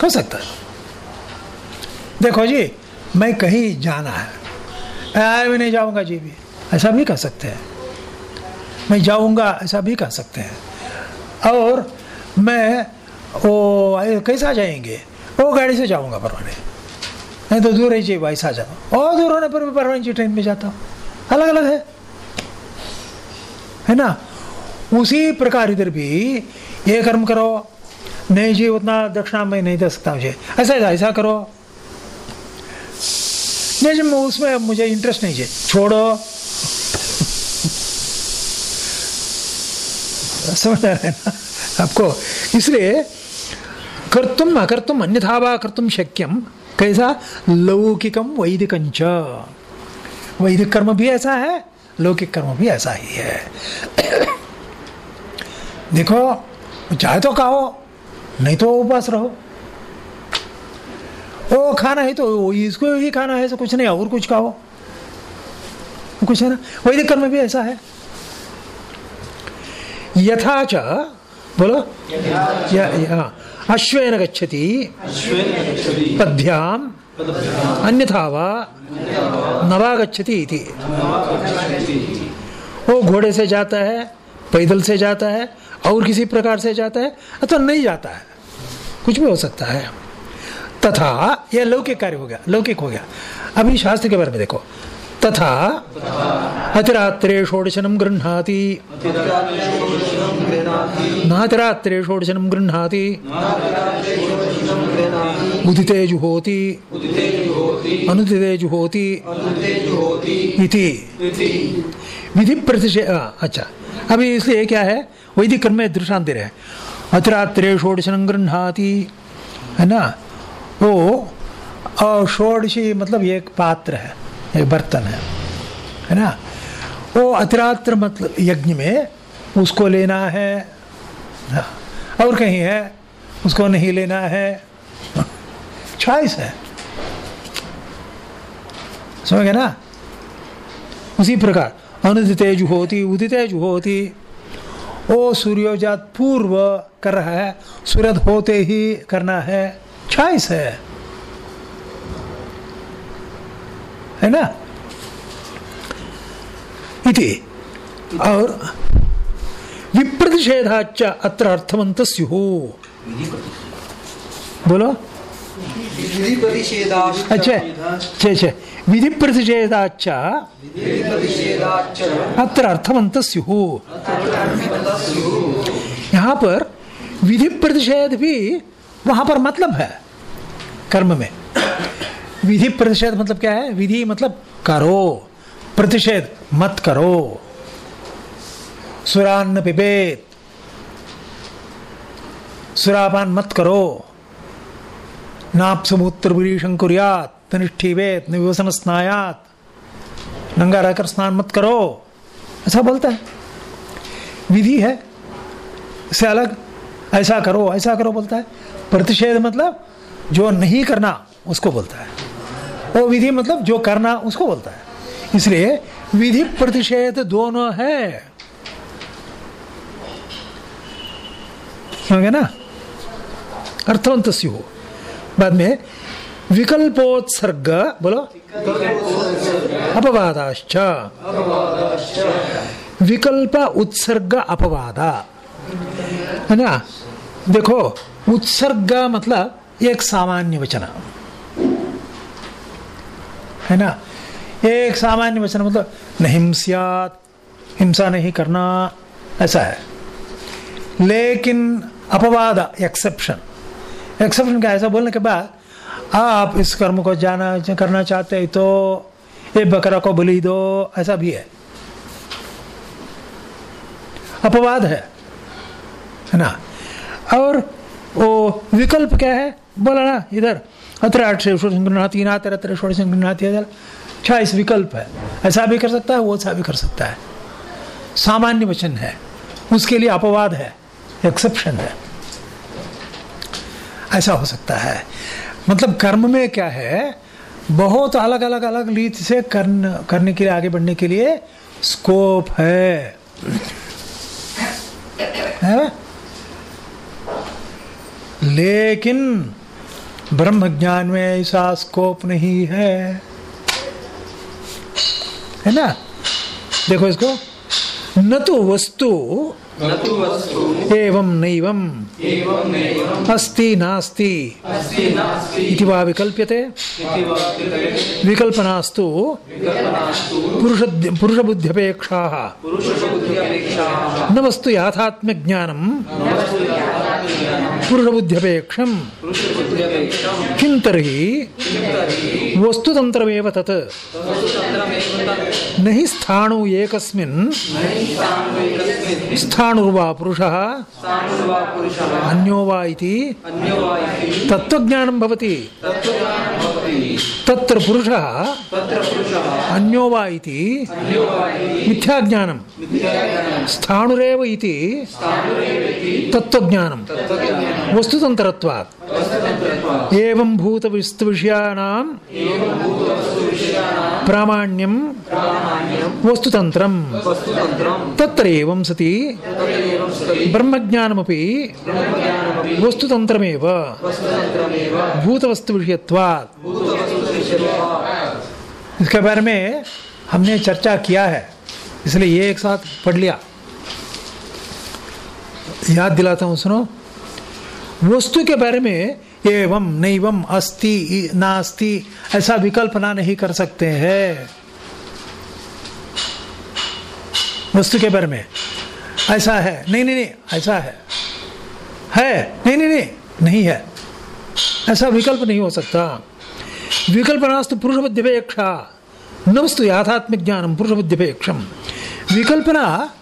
हो सकता है। देखो जी, मैं कहीं जाना है। मैं नहीं जाऊँगा जी भी। ऐसा भी कह सकते हैं। मैं जाऊँगा, ऐसा भी कह सकते हैं। और मैं वो कैसा जाएँगे? वो गाड़ी से जाऊँगा परवाने। नहीं तो दूर ही चाहिए वैसा जाओ और दूर होने पर भी परवाने ट्रेन में जाता हूँ। अलग अलग है। है ना? उसी प्रकार इधर भी ये कर्म करो, नहीं जी उतना दक्षिणा में नहीं दे सकता मुझे। ऐसा ऐसा ऐसा करो। नहीं जी उसमें मुझे इंटरेस्ट नहीं है छोड़ो। समझ रहे ना? आपको इसलिए कर्तुम अकर्तुम अन्यथा वा कर्तुम शक्यम, कैसा? लौकिकम वैदिकं वैदिक कर्म भी ऐसा है, लौकिक कर्म भी ऐसा ही है। देखो, चाहे तो खाओ, नहीं तो उपास रहो। वो खाना है तो इसको ही खाना है तो कुछ नहीं, और कुछ खाओ। कुछ है ना? वैदिक कर्म भी ऐसा है। यथाच बोलो। अश्वेन गच्छति। पद्भ्याम। अन्यथा वा नवा गच्छति इति। वो घोड़े से जाता है, पैदल से जाता है और किसी प्रकार से जाता है, अथवा नहीं जाता है। कुछ भी हो सकता है। तथा, यह लौकिक कार्य हो गया, लौकिक हो गया। अभी शास्त्र के बारे में देखो। तथा, अतिरात्रे षोडशनं गृह्णाति। नातिरात्रे षोडशनं गृह्णाति। उदिते जुहोति अनुदिते जुहोति इति। विधि प्रतिषेध अच्छा। अभी इसलिए क्या है? वैदिक कर्म में दृष्टांत हैं अतिरात्रे षोडशनं है ना? वो षोडशी मतलब एक पात्र है, एक बर्तन है है ना? वो अतिरात्र मतलब यज्ञ में उसको लेना है और कहीं है, उसको नहीं लेना है। चॉइस है। समझ गए ना? उसी प्रकार अनुदिते होती उदिते जुहोती वो सूर्योजात पूर्व कर रहा है सूर्य होते ही करना है चॉइस है। है ना? इति। और विप्रतिषेधाच अत्र अर्थवंत स्यु बोलो। अच्छा। अच्छा अच्छा विधि प्रतिषेधाच अत्र अर्थवंत स्यु यहाँ पर विधि प्रतिषेध भी वहाँ पर मतलब है कर्म में। विधि प्रतिषेध मतलब क्या है? विधि मतलब करो प्रतिषेध मत करो। सुरान्न पिबेत सुरापान मत करो। नाप समुत्र विरीषण कुरियात तनिष्ठीवेत निवसन स्नायात नंगा रहकर स्नान मत करो। ऐसा बोलता है। विधि है। इससे अलग ऐसा करो ऐसा करो बोलता है। प्रतिषेध मतलब जो नहीं करना, उसको बोलता है। वो विधि मतलब जो करना, उसको बोलता है। इसलिए विधि प्रतिषेध दोनों है। समझ ना? अर्थवंत हो बाद में विकल्पोत्सर्ग, बोलो। अपवादाश्च। विकल्प उत्सर्ग अपवाद। है ना? देखो, उत्सर्ग मतलब एक सामान्य वचन। है ना? एक सामान्य वचन मतलब नहीं हिंसा नहीं करना, ऐसा है। लेकिन अपवाद एक्सेप्शन एक्सेप्शन का ऐसा बोलने के बाद, आप इस कर्म को जाना, करना चाहते हैं तो ये बकरा को बलि दो, ऐसा भी है। अपवाद है है ना? और वो विकल्प क्या है? बोला ना, इधर अत्र अक्षर गृहती ना तेरा तेरे षोड़ गृहती अच्छा इस विकल्प है। ऐसा भी कर सकता है, वो ऐसा भी कर सकता है। सामान्य वचन है। उसके लिए अपवाद है एक्सेप्शन है। ऐसा हो सकता है। मतलब कर्म में क्या है? बहुत अलग अलग अलग रीति से करन, करने के लिए आगे बढ़ने के लिए स्कोप है, है? लेकिन ब्रह्म ज्ञान में ऐसा स्कोप नहीं है। है ना? देखो इसको। न तो वस्तु एवं नैवम् अस्ति नास्ति। इति वा विकल्प्यते? विकल्पनास्तु। पुरुष पुरुषबुद्ध्यपेक्षाः। न वस्तु याथात्म्यज्ञानं पुरुषबुद्ध्यपेक्षं किं तर्हि वस्तुतन्त्रमेव तत्। न स्थाणु एकस्मिन्। स्थाणुर्वा पुरुषः। अन्यो वा भवति। तत्र पुरुषः। अन्यो वा इति। मिथ्याज्ञानं। स्थाणुरेव इति। तत्त्वज्ञानं। वस्तुतन्त्रत्वात्। एवं भूतविस्तुविषयाणां प्रामाण्यं वस्तुतन्त्रं तत्र एवं सति ब्रह्मज्ञानमपि वस्तुतन्त्रमेव। भूतवस्तुविषयत्वात्। इसके बारे में हमने चर्चा किया है, इसलिए ये एक साथ पढ़ लिया। याद दिलाता हूँ, सुनो। वस्तु के बारे में एवं नैवम अस्ति नास्ति, ऐसा विकल्पना नहीं कर सकते हैं। वस्तु के बारे में। ऐसा है। नहीं नहीं नहीं, ऐसा है। है। नहीं नहीं नहीं नहीं है। ऐसा विकल्प नहीं हो सकता। विकल्पनास्तु पुरुष बुद्धिपेक्षा न वस्तु याथात्मिक ज्ञानम पुरुष बुद्धिपेक्षम विकल्पना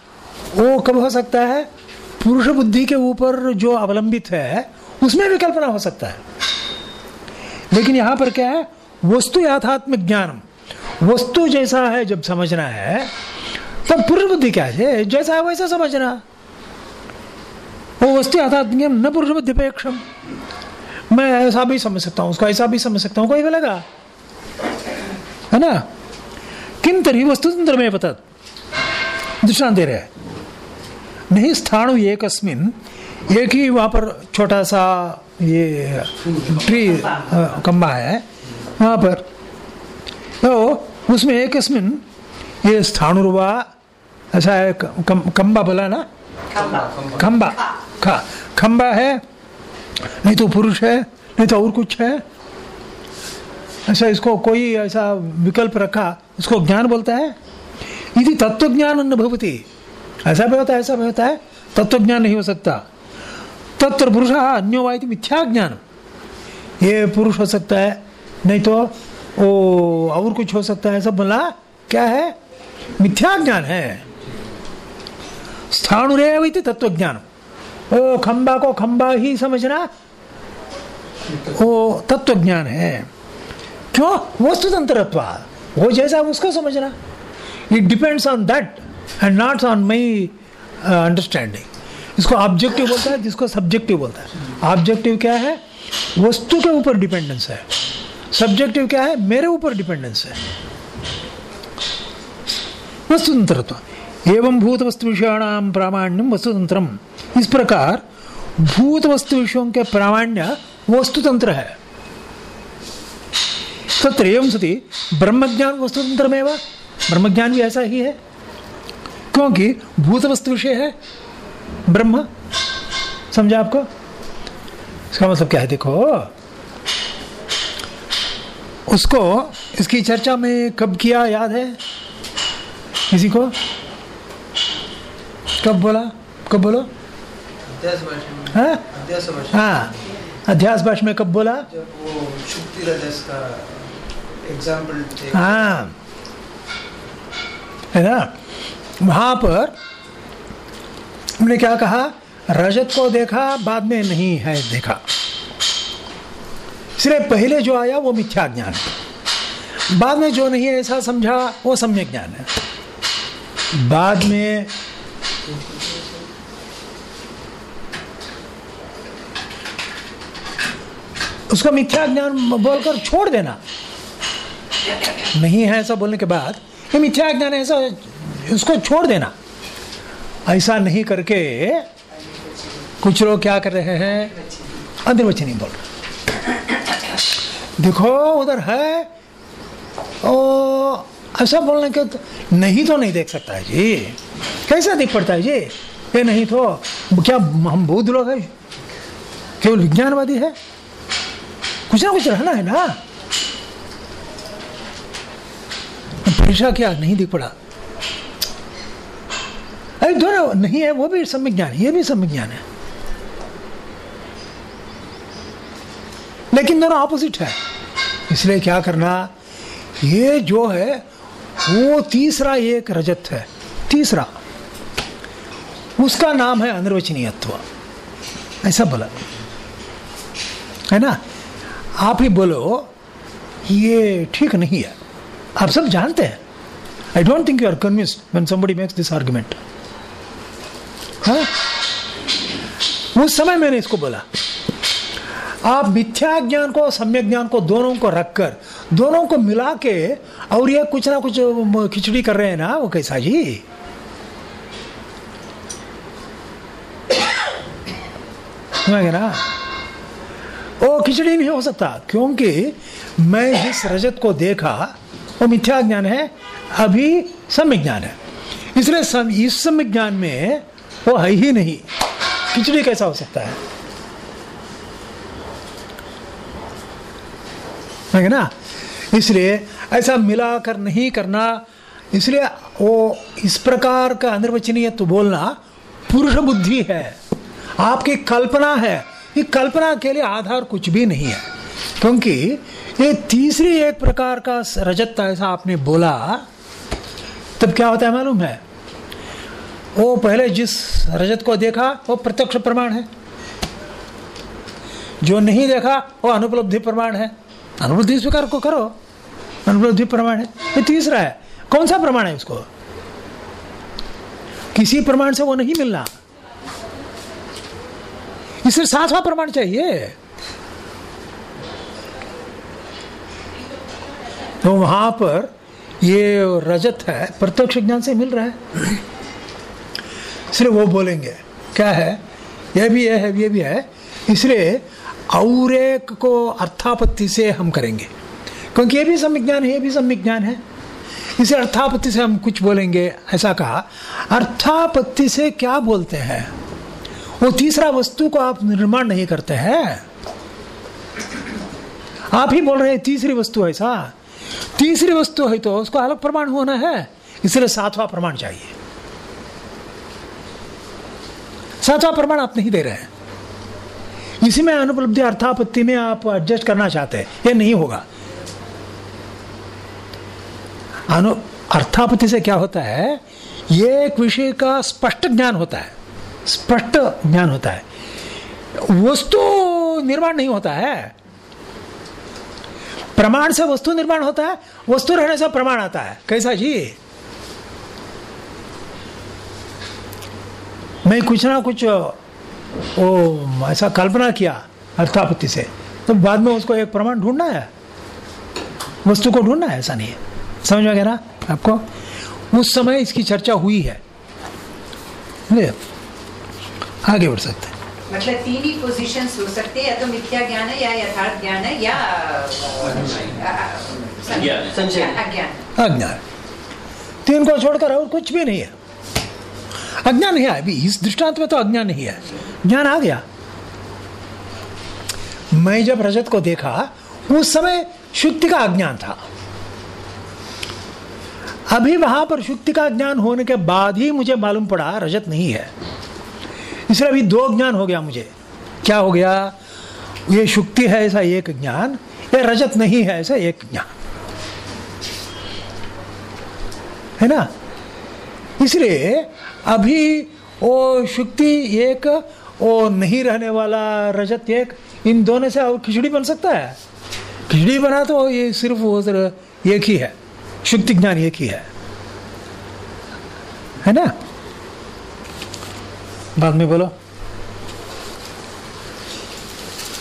वो कब हो सकता है? पुरुष बुद्धि के ऊपर जो अवलंबित है, उसमें भी कल्पना हो सकता है। लेकिन यहाँ पर क्या है? वस्तु याथात्मिक ज्ञानम। वस्तु जैसा है जब समझना है, तब पुरुष बुद्धि क्या है? जैसा है वैसा समझना। वो वस्तु याथात्मिक न पुरुष बुद्धि पेक्षम मैं ऐसा भी समझ सकता हूँ, उसको ऐसा भी समझ सकता हूँ, कोई भी लगा। है ना? किन तरी वस्तु तंत्र में पता दृष्टान दे रहे नहीं स्थाणु एक एक ही वहाँ पर छोटा सा ये ट्री कम्बा है वहाँ पर। तो उसमें एक ये स्थाणुर्वा ऐसा है कम, कम्बा बोला ना? खम्बा खा खम्बा है नहीं तो पुरुष है नहीं तो और कुछ है। ऐसा इसको कोई ऐसा विकल्प रखा उसको ज्ञान बोलता है? यदि तत्व ज्ञान न भवती। ऐसा भी होता है, ऐसा भी होता है। तत्व ज्ञान नहीं हो सकता। तत्व पुरुष अन्यो वाई मिथ्या ज्ञान। ये पुरुष हो सकता है, नहीं तो ओ, और कुछ हो सकता है सब बोला, क्या है? मिथ्या ज्ञान है। स्थाणुरेव तत्व ज्ञान ओ, खंबा को खंबा ही समझना वो तत्व ज्ञान है। क्यों? वस्तुतंत्र वो जैसा उसको समझना। It depends on that and not on my understanding इसको ऑब्जेक्टिव बोलता है, जिसको सब्जेक्टिव बोलता है। ऑब्जेक्टिव क्या है? वस्तु के ऊपर डिपेंडेंस है। सब्जेक्टिव क्या है? मेरे ऊपर डिपेंडेंस है। वस्तुतंत्रत्व। एवं भूत वस्तु विषयाणाम प्रामाण्यम वस्तुतंत्रम। इस प्रकार भूत वस्तु विषयों के प्रामाण्य वस्तुतंत्र है। तत्र एवं सती, ब्रह्मज्ञान वस्तुतंत्र व ब्रह्मज्ञान भी ऐसा ही है। क्योंकि भूत वस्तु विषय है ब्रह्म समझा आपको? इसका मतलब क्या है? देखो उसको इसकी चर्चा में कब किया याद है? किसी को? कब बोला? कब बोलो? हाँ? अध्यास भाषा हाँ में कब बोला? जब वो का एग्ज़ाम्पल हाँ। है ना? वहाँ पर हमने क्या कहा? रजत को देखा, बाद में नहीं है देखा। सिर्फ़ पहले जो आया, वो मिथ्या ज्ञान है। बाद में जो नहीं ऐसा समझा, वो सम्यक ज्ञान है। बाद में उसका मिथ्या ज्ञान बोलकर छोड़ देना। नहीं है ऐसा बोलने के बाद, ये मिथ्या ज्ञान ऐसा उसको छोड़ देना। ऐसा नहीं करके कुछ लोग क्या कर रहे हैं? अंतर्वचनी बोल रहे। देखो, उधर है। ओ, ऐसा बोलने के तो नहीं तो नहीं देख सकता है जी। कैसा दिख पड़ता है जी? ये नहीं तो क्या हम बौद्ध लोग हैं? केवल विज्ञानवादी है? कुछ ना कुछ रहना है ना। परीक्षा क्या नहीं दिख पड़ा? अरे दोनों, नहीं है, वो भी सम्यक ज्ञान ये भी सम्यक ज्ञान है। लेकिन दोनों ऑपोजिट है। इसलिए क्या करना, ये जो है, वो तीसरा एक रजत है, तीसरा। उसका नाम है अनिर्वचनीयत्व। ऐसा बोला। है ना? आप ही बोलो, ये ठीक नहीं है। आप सब जानते हैं। I don't think you are convinced when somebody makes this argument हाँ? उस समय मैंने इसको बोला। आप मिथ्या ज्ञान को सम्यक ज्ञान को दोनों को रखकर, दोनों को मिला के और ये कुछ ना कुछ खिचड़ी कर रहे हैं ना, वो कैसा जी? समझ ना वो खिचड़ी नहीं हो सकता, क्योंकि मैं जिस रजत को देखा, वो मिथ्या ज्ञान है, अभी सम्यक ज्ञान है। इसलिए इस सम्यक ज्ञान में वो है ही नहीं। खिचड़ी कैसा हो सकता है? ना? इसलिए ऐसा मिलाकर नहीं करना, इसलिए वो इस प्रकार का अनिर्वचनीय तो बोलना पुरुष बुद्धि है, आपकी कल्पना है। ये कल्पना के लिए आधार कुछ भी नहीं है। क्योंकि ये तीसरी एक प्रकार का रजत ऐसा आपने बोला, तब क्या होता है मालूम है? वो पहले जिस रजत को देखा, वो प्रत्यक्ष प्रमाण है। जो नहीं देखा, वो अनुपलब्धि प्रमाण है। अनुपलब्धि स्वीकार को करो। अनुपलब्धि प्रमाण है। ये तीसरा है। कौन सा प्रमाण है उसको किसी प्रमाण से वो नहीं मिलना। इसलिए सातवां प्रमाण चाहिए। तो वहाँ पर ये रजत है, प्रत्यक्ष ज्ञान से मिल रहा है। इसलिए वो बोलेंगे। क्या है? यह भी यह है, ये भी है। इसलिए और एक को अर्थापत्ति से हम करेंगे। क्योंकि ये भी सम्यज्ञान है, ये भी सम्यज्ञान है। इसे अर्थापत्ति से हम कुछ बोलेंगे, ऐसा कहा, अर्थापत्ति से क्या बोलते हैं? वो तीसरा वस्तु को आप निर्माण नहीं करते हैं। आप ही बोल रहे हैं, तीसरी वस्तु ऐसा। तीसरी वस्तु है तो उसको अलग प्रमाण होना है। इसलिए सातवां प्रमाण चाहिए। सातवां प्रमाण आप नहीं दे रहे हैं। इसी में अनुपलब्धि अर्थापत्ति में आप एडजस्ट करना चाहते हैं। यह नहीं होगा। अनु, अर्थापत्ति से क्या होता है? ये एक विषय का स्पष्ट ज्ञान होता है। स्पष्ट ज्ञान होता है। वस्तु निर्माण नहीं होता है। प्रमाण से वस्तु निर्माण होता है। वस्तु रहने से प्रमाण आता है। कैसा जी? मैं कुछ ना कुछ ओ ऐसा कल्पना किया अर्थापत्ति से। तो बाद में उसको एक प्रमाण ढूंढना है। वस्तु को ढूंढना है ऐसा नहीं है। समझ में गया ना आपको? उस समय इसकी चर्चा हुई है। आगे बढ़ सकते हैं। मतलब तीन ही पोजीशंस हो सकते हैं या तो मिथ्या ज्ञान है या यथार्थ ज्ञान है या अज्ञान। तीन को छोड़कर और कुछ भी नहीं है। अज्ञान है, अभी इस दृष्टांत में तो अज्ञान नहीं है। ज्ञान आ गया। मैं जब रजत को देखा, उस समय शुक्ति का अज्ञान था। अभी वहाँ पर शुक्ति का ज्ञान होने के बाद ही मुझे मालूम पड़ा, रजत नहीं है। इसलिए अभी दो ज्ञान हो गया मुझे। क्या हो गया? ये शुक्ति है ऐसा एक ज्ञान, ये रजत नहीं है ऐसा एक ज्ञान। है ना? इसलिए अभी वो शुक्ति एक वो नहीं रहने वाला रजत एक, इन दोनों से और खिचड़ी बन सकता है? खिचड़ी बना तो ये सिर्फ़ वो सिर्फ़ एक ही है। शुक्ति ज्ञान एक ही है। है ना? बाद में बोलो।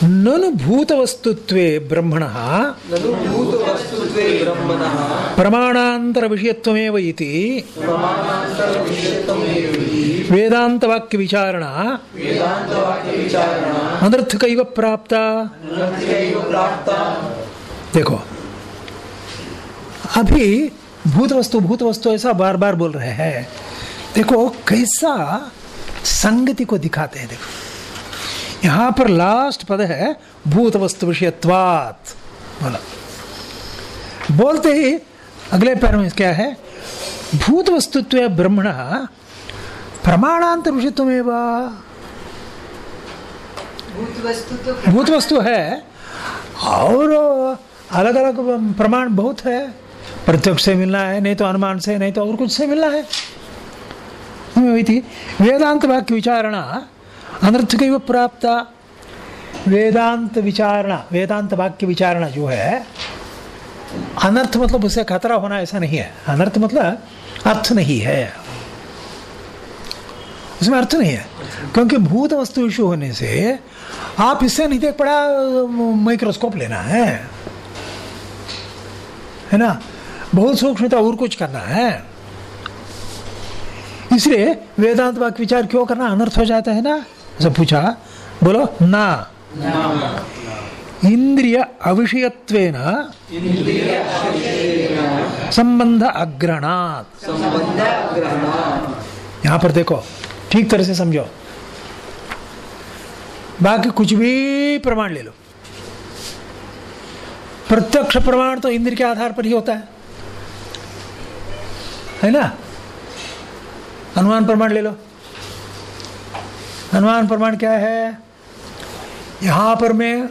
ननु भूत वस्तुत्वे ब्रह्मण ननु भूतवस्तुत्वे ब्रह्मणः प्रमाणांतर विषयत्वमेव इति प्रमाणान्तरविषयत्वमेव हि वेदांत वाक्य विचारणा अनर्थकैव प्राप्ता प्राप्ता देखो। अभी भूत वस्तु भूत वस्तु ऐसा बार बार बोल रहे हैं। देखो कैसा संगति को दिखाते हैं देखो। यहाँ पर लास्ट पद है भूत वस्तु विषयत्वात। बोला। बोलते ही अगले पैर में क्या है? भूत वस्तुत्व ब्रह्मण प्रमाणांतर विषयत्वमेव भूत वस्तु भूत वस्तु है और अलग अलग प्रमाण बहुत है। प्रत्यक्ष से मिलना है नहीं तो अनुमान से नहीं तो और कुछ से मिलना है। वेदांत वाक्य विचारणा अनर्थक प्राप्त वेदांत विचारणा वेदांत वाक्य विचारणा जो है, अनर्थ मतलब उससे खतरा होना ऐसा नहीं है। अनर्थ मतलब अर्थ नहीं है। उसमें अर्थ नहीं है, क्योंकि भूत वस्तु इशू होने से आप इससे नहीं देख पड़ा, माइक्रोस्कोप लेना है। है ना? बहुत सूक्ष्मता और कुछ करना है। इसलिए वेदांत वाक्य विचार क्यों करना? अनर्थ हो जाता है ना? ऐसा पूछा बोलो ना इंद्रिय अविषयत्वेन संबंध ग्रहणात् यहाँ पर देखो ठीक तरह से समझो बाकी कुछ भी प्रमाण ले लो प्रत्यक्ष प्रमाण तो इंद्र के आधार पर ही होता है है ना अनुमान प्रमाण ले लो अनुमान प्रमाण क्या है? यहाँ पर मैं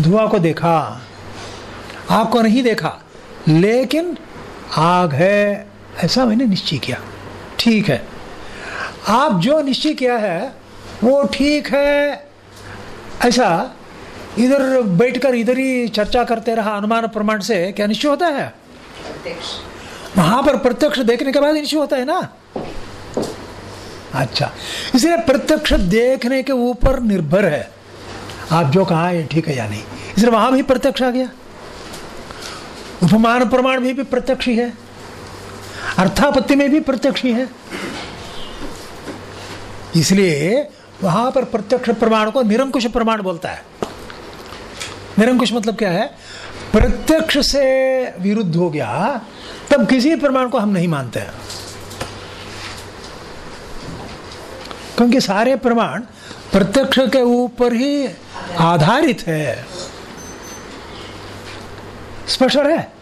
धुआँ को देखा आग को नहीं देखा लेकिन आग है। ऐसा मैंने निश्चय किया। ठीक है। आप जो निश्चय किया है वो ठीक है। ऐसा इधर बैठकर इधर ही चर्चा करते रहा अनुमान प्रमाण से क्या निश्चय होता है? वहाँ पर प्रत्यक्ष देखने के बाद निश्चय होता है ना? अच्छा। इसलिए प्रत्यक्ष देखने के ऊपर निर्भर है। आप जो कहा ये ठीक है या नहीं। इसलिए वहाँ भी प्रत्यक्ष आ गया। उपमान प्रमाण में भी प्रत्यक्ष ही है। अर्थापत्ति में भी प्रत्यक्ष ही है। इसलिए वहाँ पर प्रत्यक्ष प्रमाण को निरंकुश प्रमाण बोलता है। निरंकुश मतलब क्या है? प्रत्यक्ष से विरुद्ध हो गया, तब किसी प्रमाण को हम नहीं मानते हैं। क्योंकि सारे प्रमाण प्रत्यक्ष के ऊपर ही आधारित है। स्पष्ट है?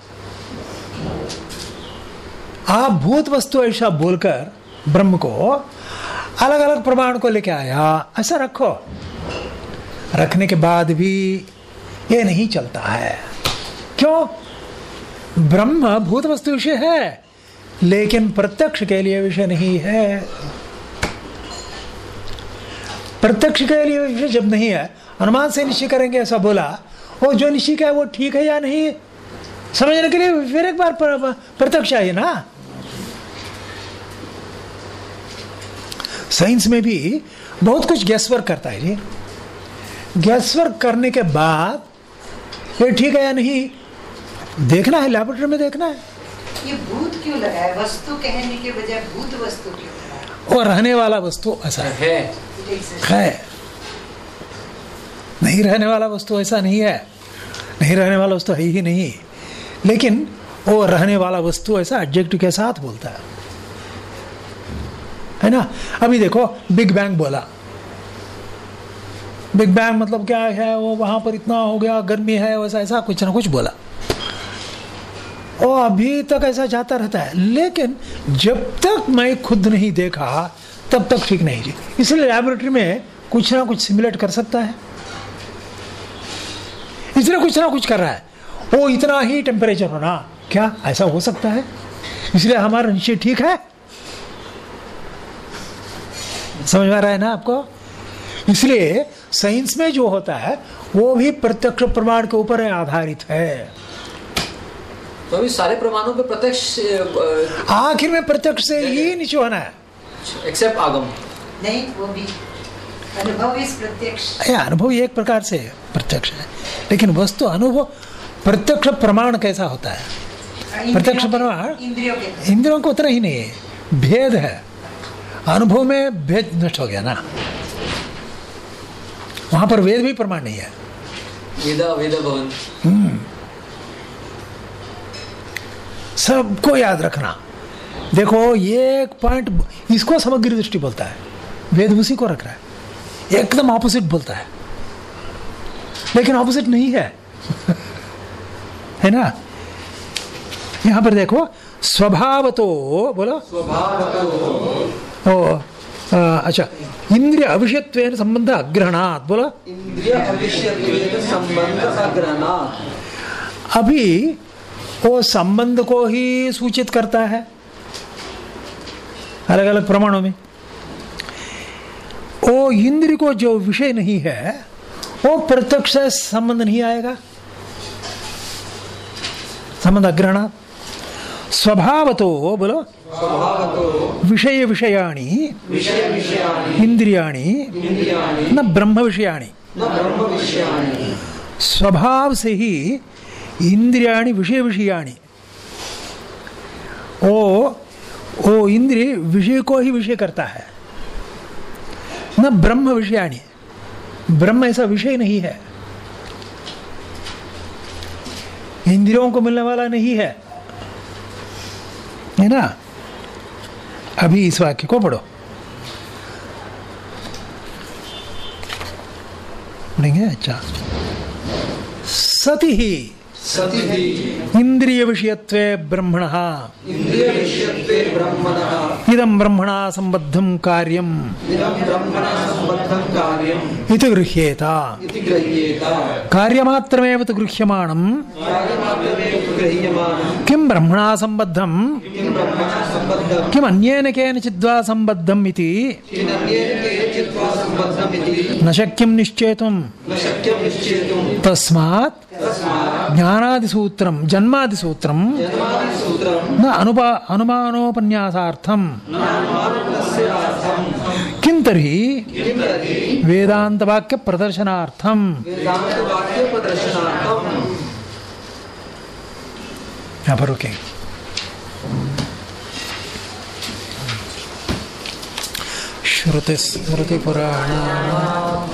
आप भूत वस्तु ऐसा बोलकर ब्रह्म को अलग अलग प्रमाण को लेके आया, ऐसा रखो। रखने के बाद भी ये नहीं चलता है। क्यों? ब्रह्म भूत वस्तु विषय है, लेकिन प्रत्यक्ष के लिए विषय नहीं है। प्रत्यक्ष के लिए विषय जब नहीं है अनुमान से निश्चय करेंगे ऐसा बोला वो जो निश्चय है वो ठीक है या नहीं? समझने के लिए फिर एक बार प्रत्यक्ष आइए ना। साइंस में भी बहुत कुछ गैस वर्क करता है जी। गैस वर्क करने के बाद ये ठीक है या नहीं? देखना है लेबोरेटरी में देखना है। ये भूत क्यों लगा है वस्तु कहने के बजाय भूत वस्तु क्यों? और रहने वाला वस्तु ऐसा है। है। है। नहीं रहने वाला वस्तु ऐसा नहीं है। नहीं रहने वाला वस्तु है ही नहीं। लेकिन वो रहने वाला वस्तु ऐसा एडजेक्टिव के साथ बोलता है। है ना? अभी देखो बिग बैंग बोला। बिग बैंग मतलब क्या है? वो वहाँ पर इतना हो गया गर्मी है वैसा ऐसा कुछ ना कुछ बोला। वो अभी तक ऐसा जाता रहता है। लेकिन जब तक मैं खुद नहीं देखा, तब तक ठीक नहीं जी। इसलिए लेबोरेटरी में कुछ ना कुछ सिमुलेट कर सकता है। इसलिए कुछ ना कुछ कर रहा है। वो इतना ही टेम्परेचर होना। क्या ऐसा हो सकता है? इसलिए हमारा निश्चय ठीक है। समझ में आ रहा है ना आपको? इसलिए साइंस में जो होता है, वो भी प्रत्यक्ष प्रमाण के ऊपर आधारित है। तो अभी सारे प्रमाणों पे प्रत्यक्ष आखिर में प्रत्यक्ष से ही नीचे होना है। एक्सेप्ट आगम। नहीं वो भी। अनुभव इस प्रत्यक्ष। अनुभव एक प्रकार से प्रत्यक्ष है। लेकिन वस्तु अनुभव प्रत्यक्ष प्रमाण कैसा होता है? इंद्रियों प्रत्यक्ष प्रमाण? इंद्रियों इंद्रियों को उतना ही नहीं है भेद है। अनुभव में भेद नष्ट हो गया ना। वहाँ पर वेद भी प्रमाण नहीं है। वेदा वेदा भवन। सबको याद रखना। देखो ये एक पॉइंट इसको समग्र दृष्टि बोलता है। वेद उसी को रख रहा है। एकदम ऑपोजिट बोलता है। लेकिन ऑपोजिट नहीं है। है ना? यहाँ पर देखो स्वभाव तो बोलो। ओ आ, अच्छा इंद्रिय अविषयत्व संबंध अग्रहणात बोलो। इंद्रिय संबंध अग्रहणात्। अभी वो संबंध को ही सूचित करता है। अलग अलग प्रमाणों में। वो इंद्र को जो विषय नहीं है वो प्रत्यक्ष से संबंध नहीं आएगा। संबंध अग्रहण। स्वभाव तो बोलो विषय विषयाणी। विषय इंद्रियाणी। न ब्रह्म विषयाणि। स्वभाव से ही इंद्रियाणी, विषय विषयाणी। ओ ओ इंद्रिय विषय को ही विषय करता है। न ब्रह्म विषयाणी। ब्रह्म ऐसा विषय नहीं है। इंद्रियों को मिलने वाला नहीं है। है ना? अभी इस वाक्य को पढ़ो। पढ़ेंगे? अच्छा। सती ही सति ही इंद्रिय विषयत्वे ब्रह्मण इंद्रिय विषयत्वे ब्रह्मणः इदं ब्रह्मणा संबद्धं इदं ब्रह्मणा किं सम्बद्धं सम्बद्धं किम् अन्येन केनचिद्वा सम्बद्धम् इति? न शक्यं निश्चेतुं न शक्यं निश्चेतुं तस्मात् ज्ञानादिसूत्रं जन्मादिसूत्रं न अनुपा अनुमानोपन्यासार्थं नानुमानस्य अर्थं किं तर्हि? किं तर्हि? वेदान्तवाक्यप्रदर्शनार्थं वेदान्तवाक्यप्रदर्शनार्थं यहाँ पर रुकेंगे। श्रुतिस्मृतिपुराणानाम्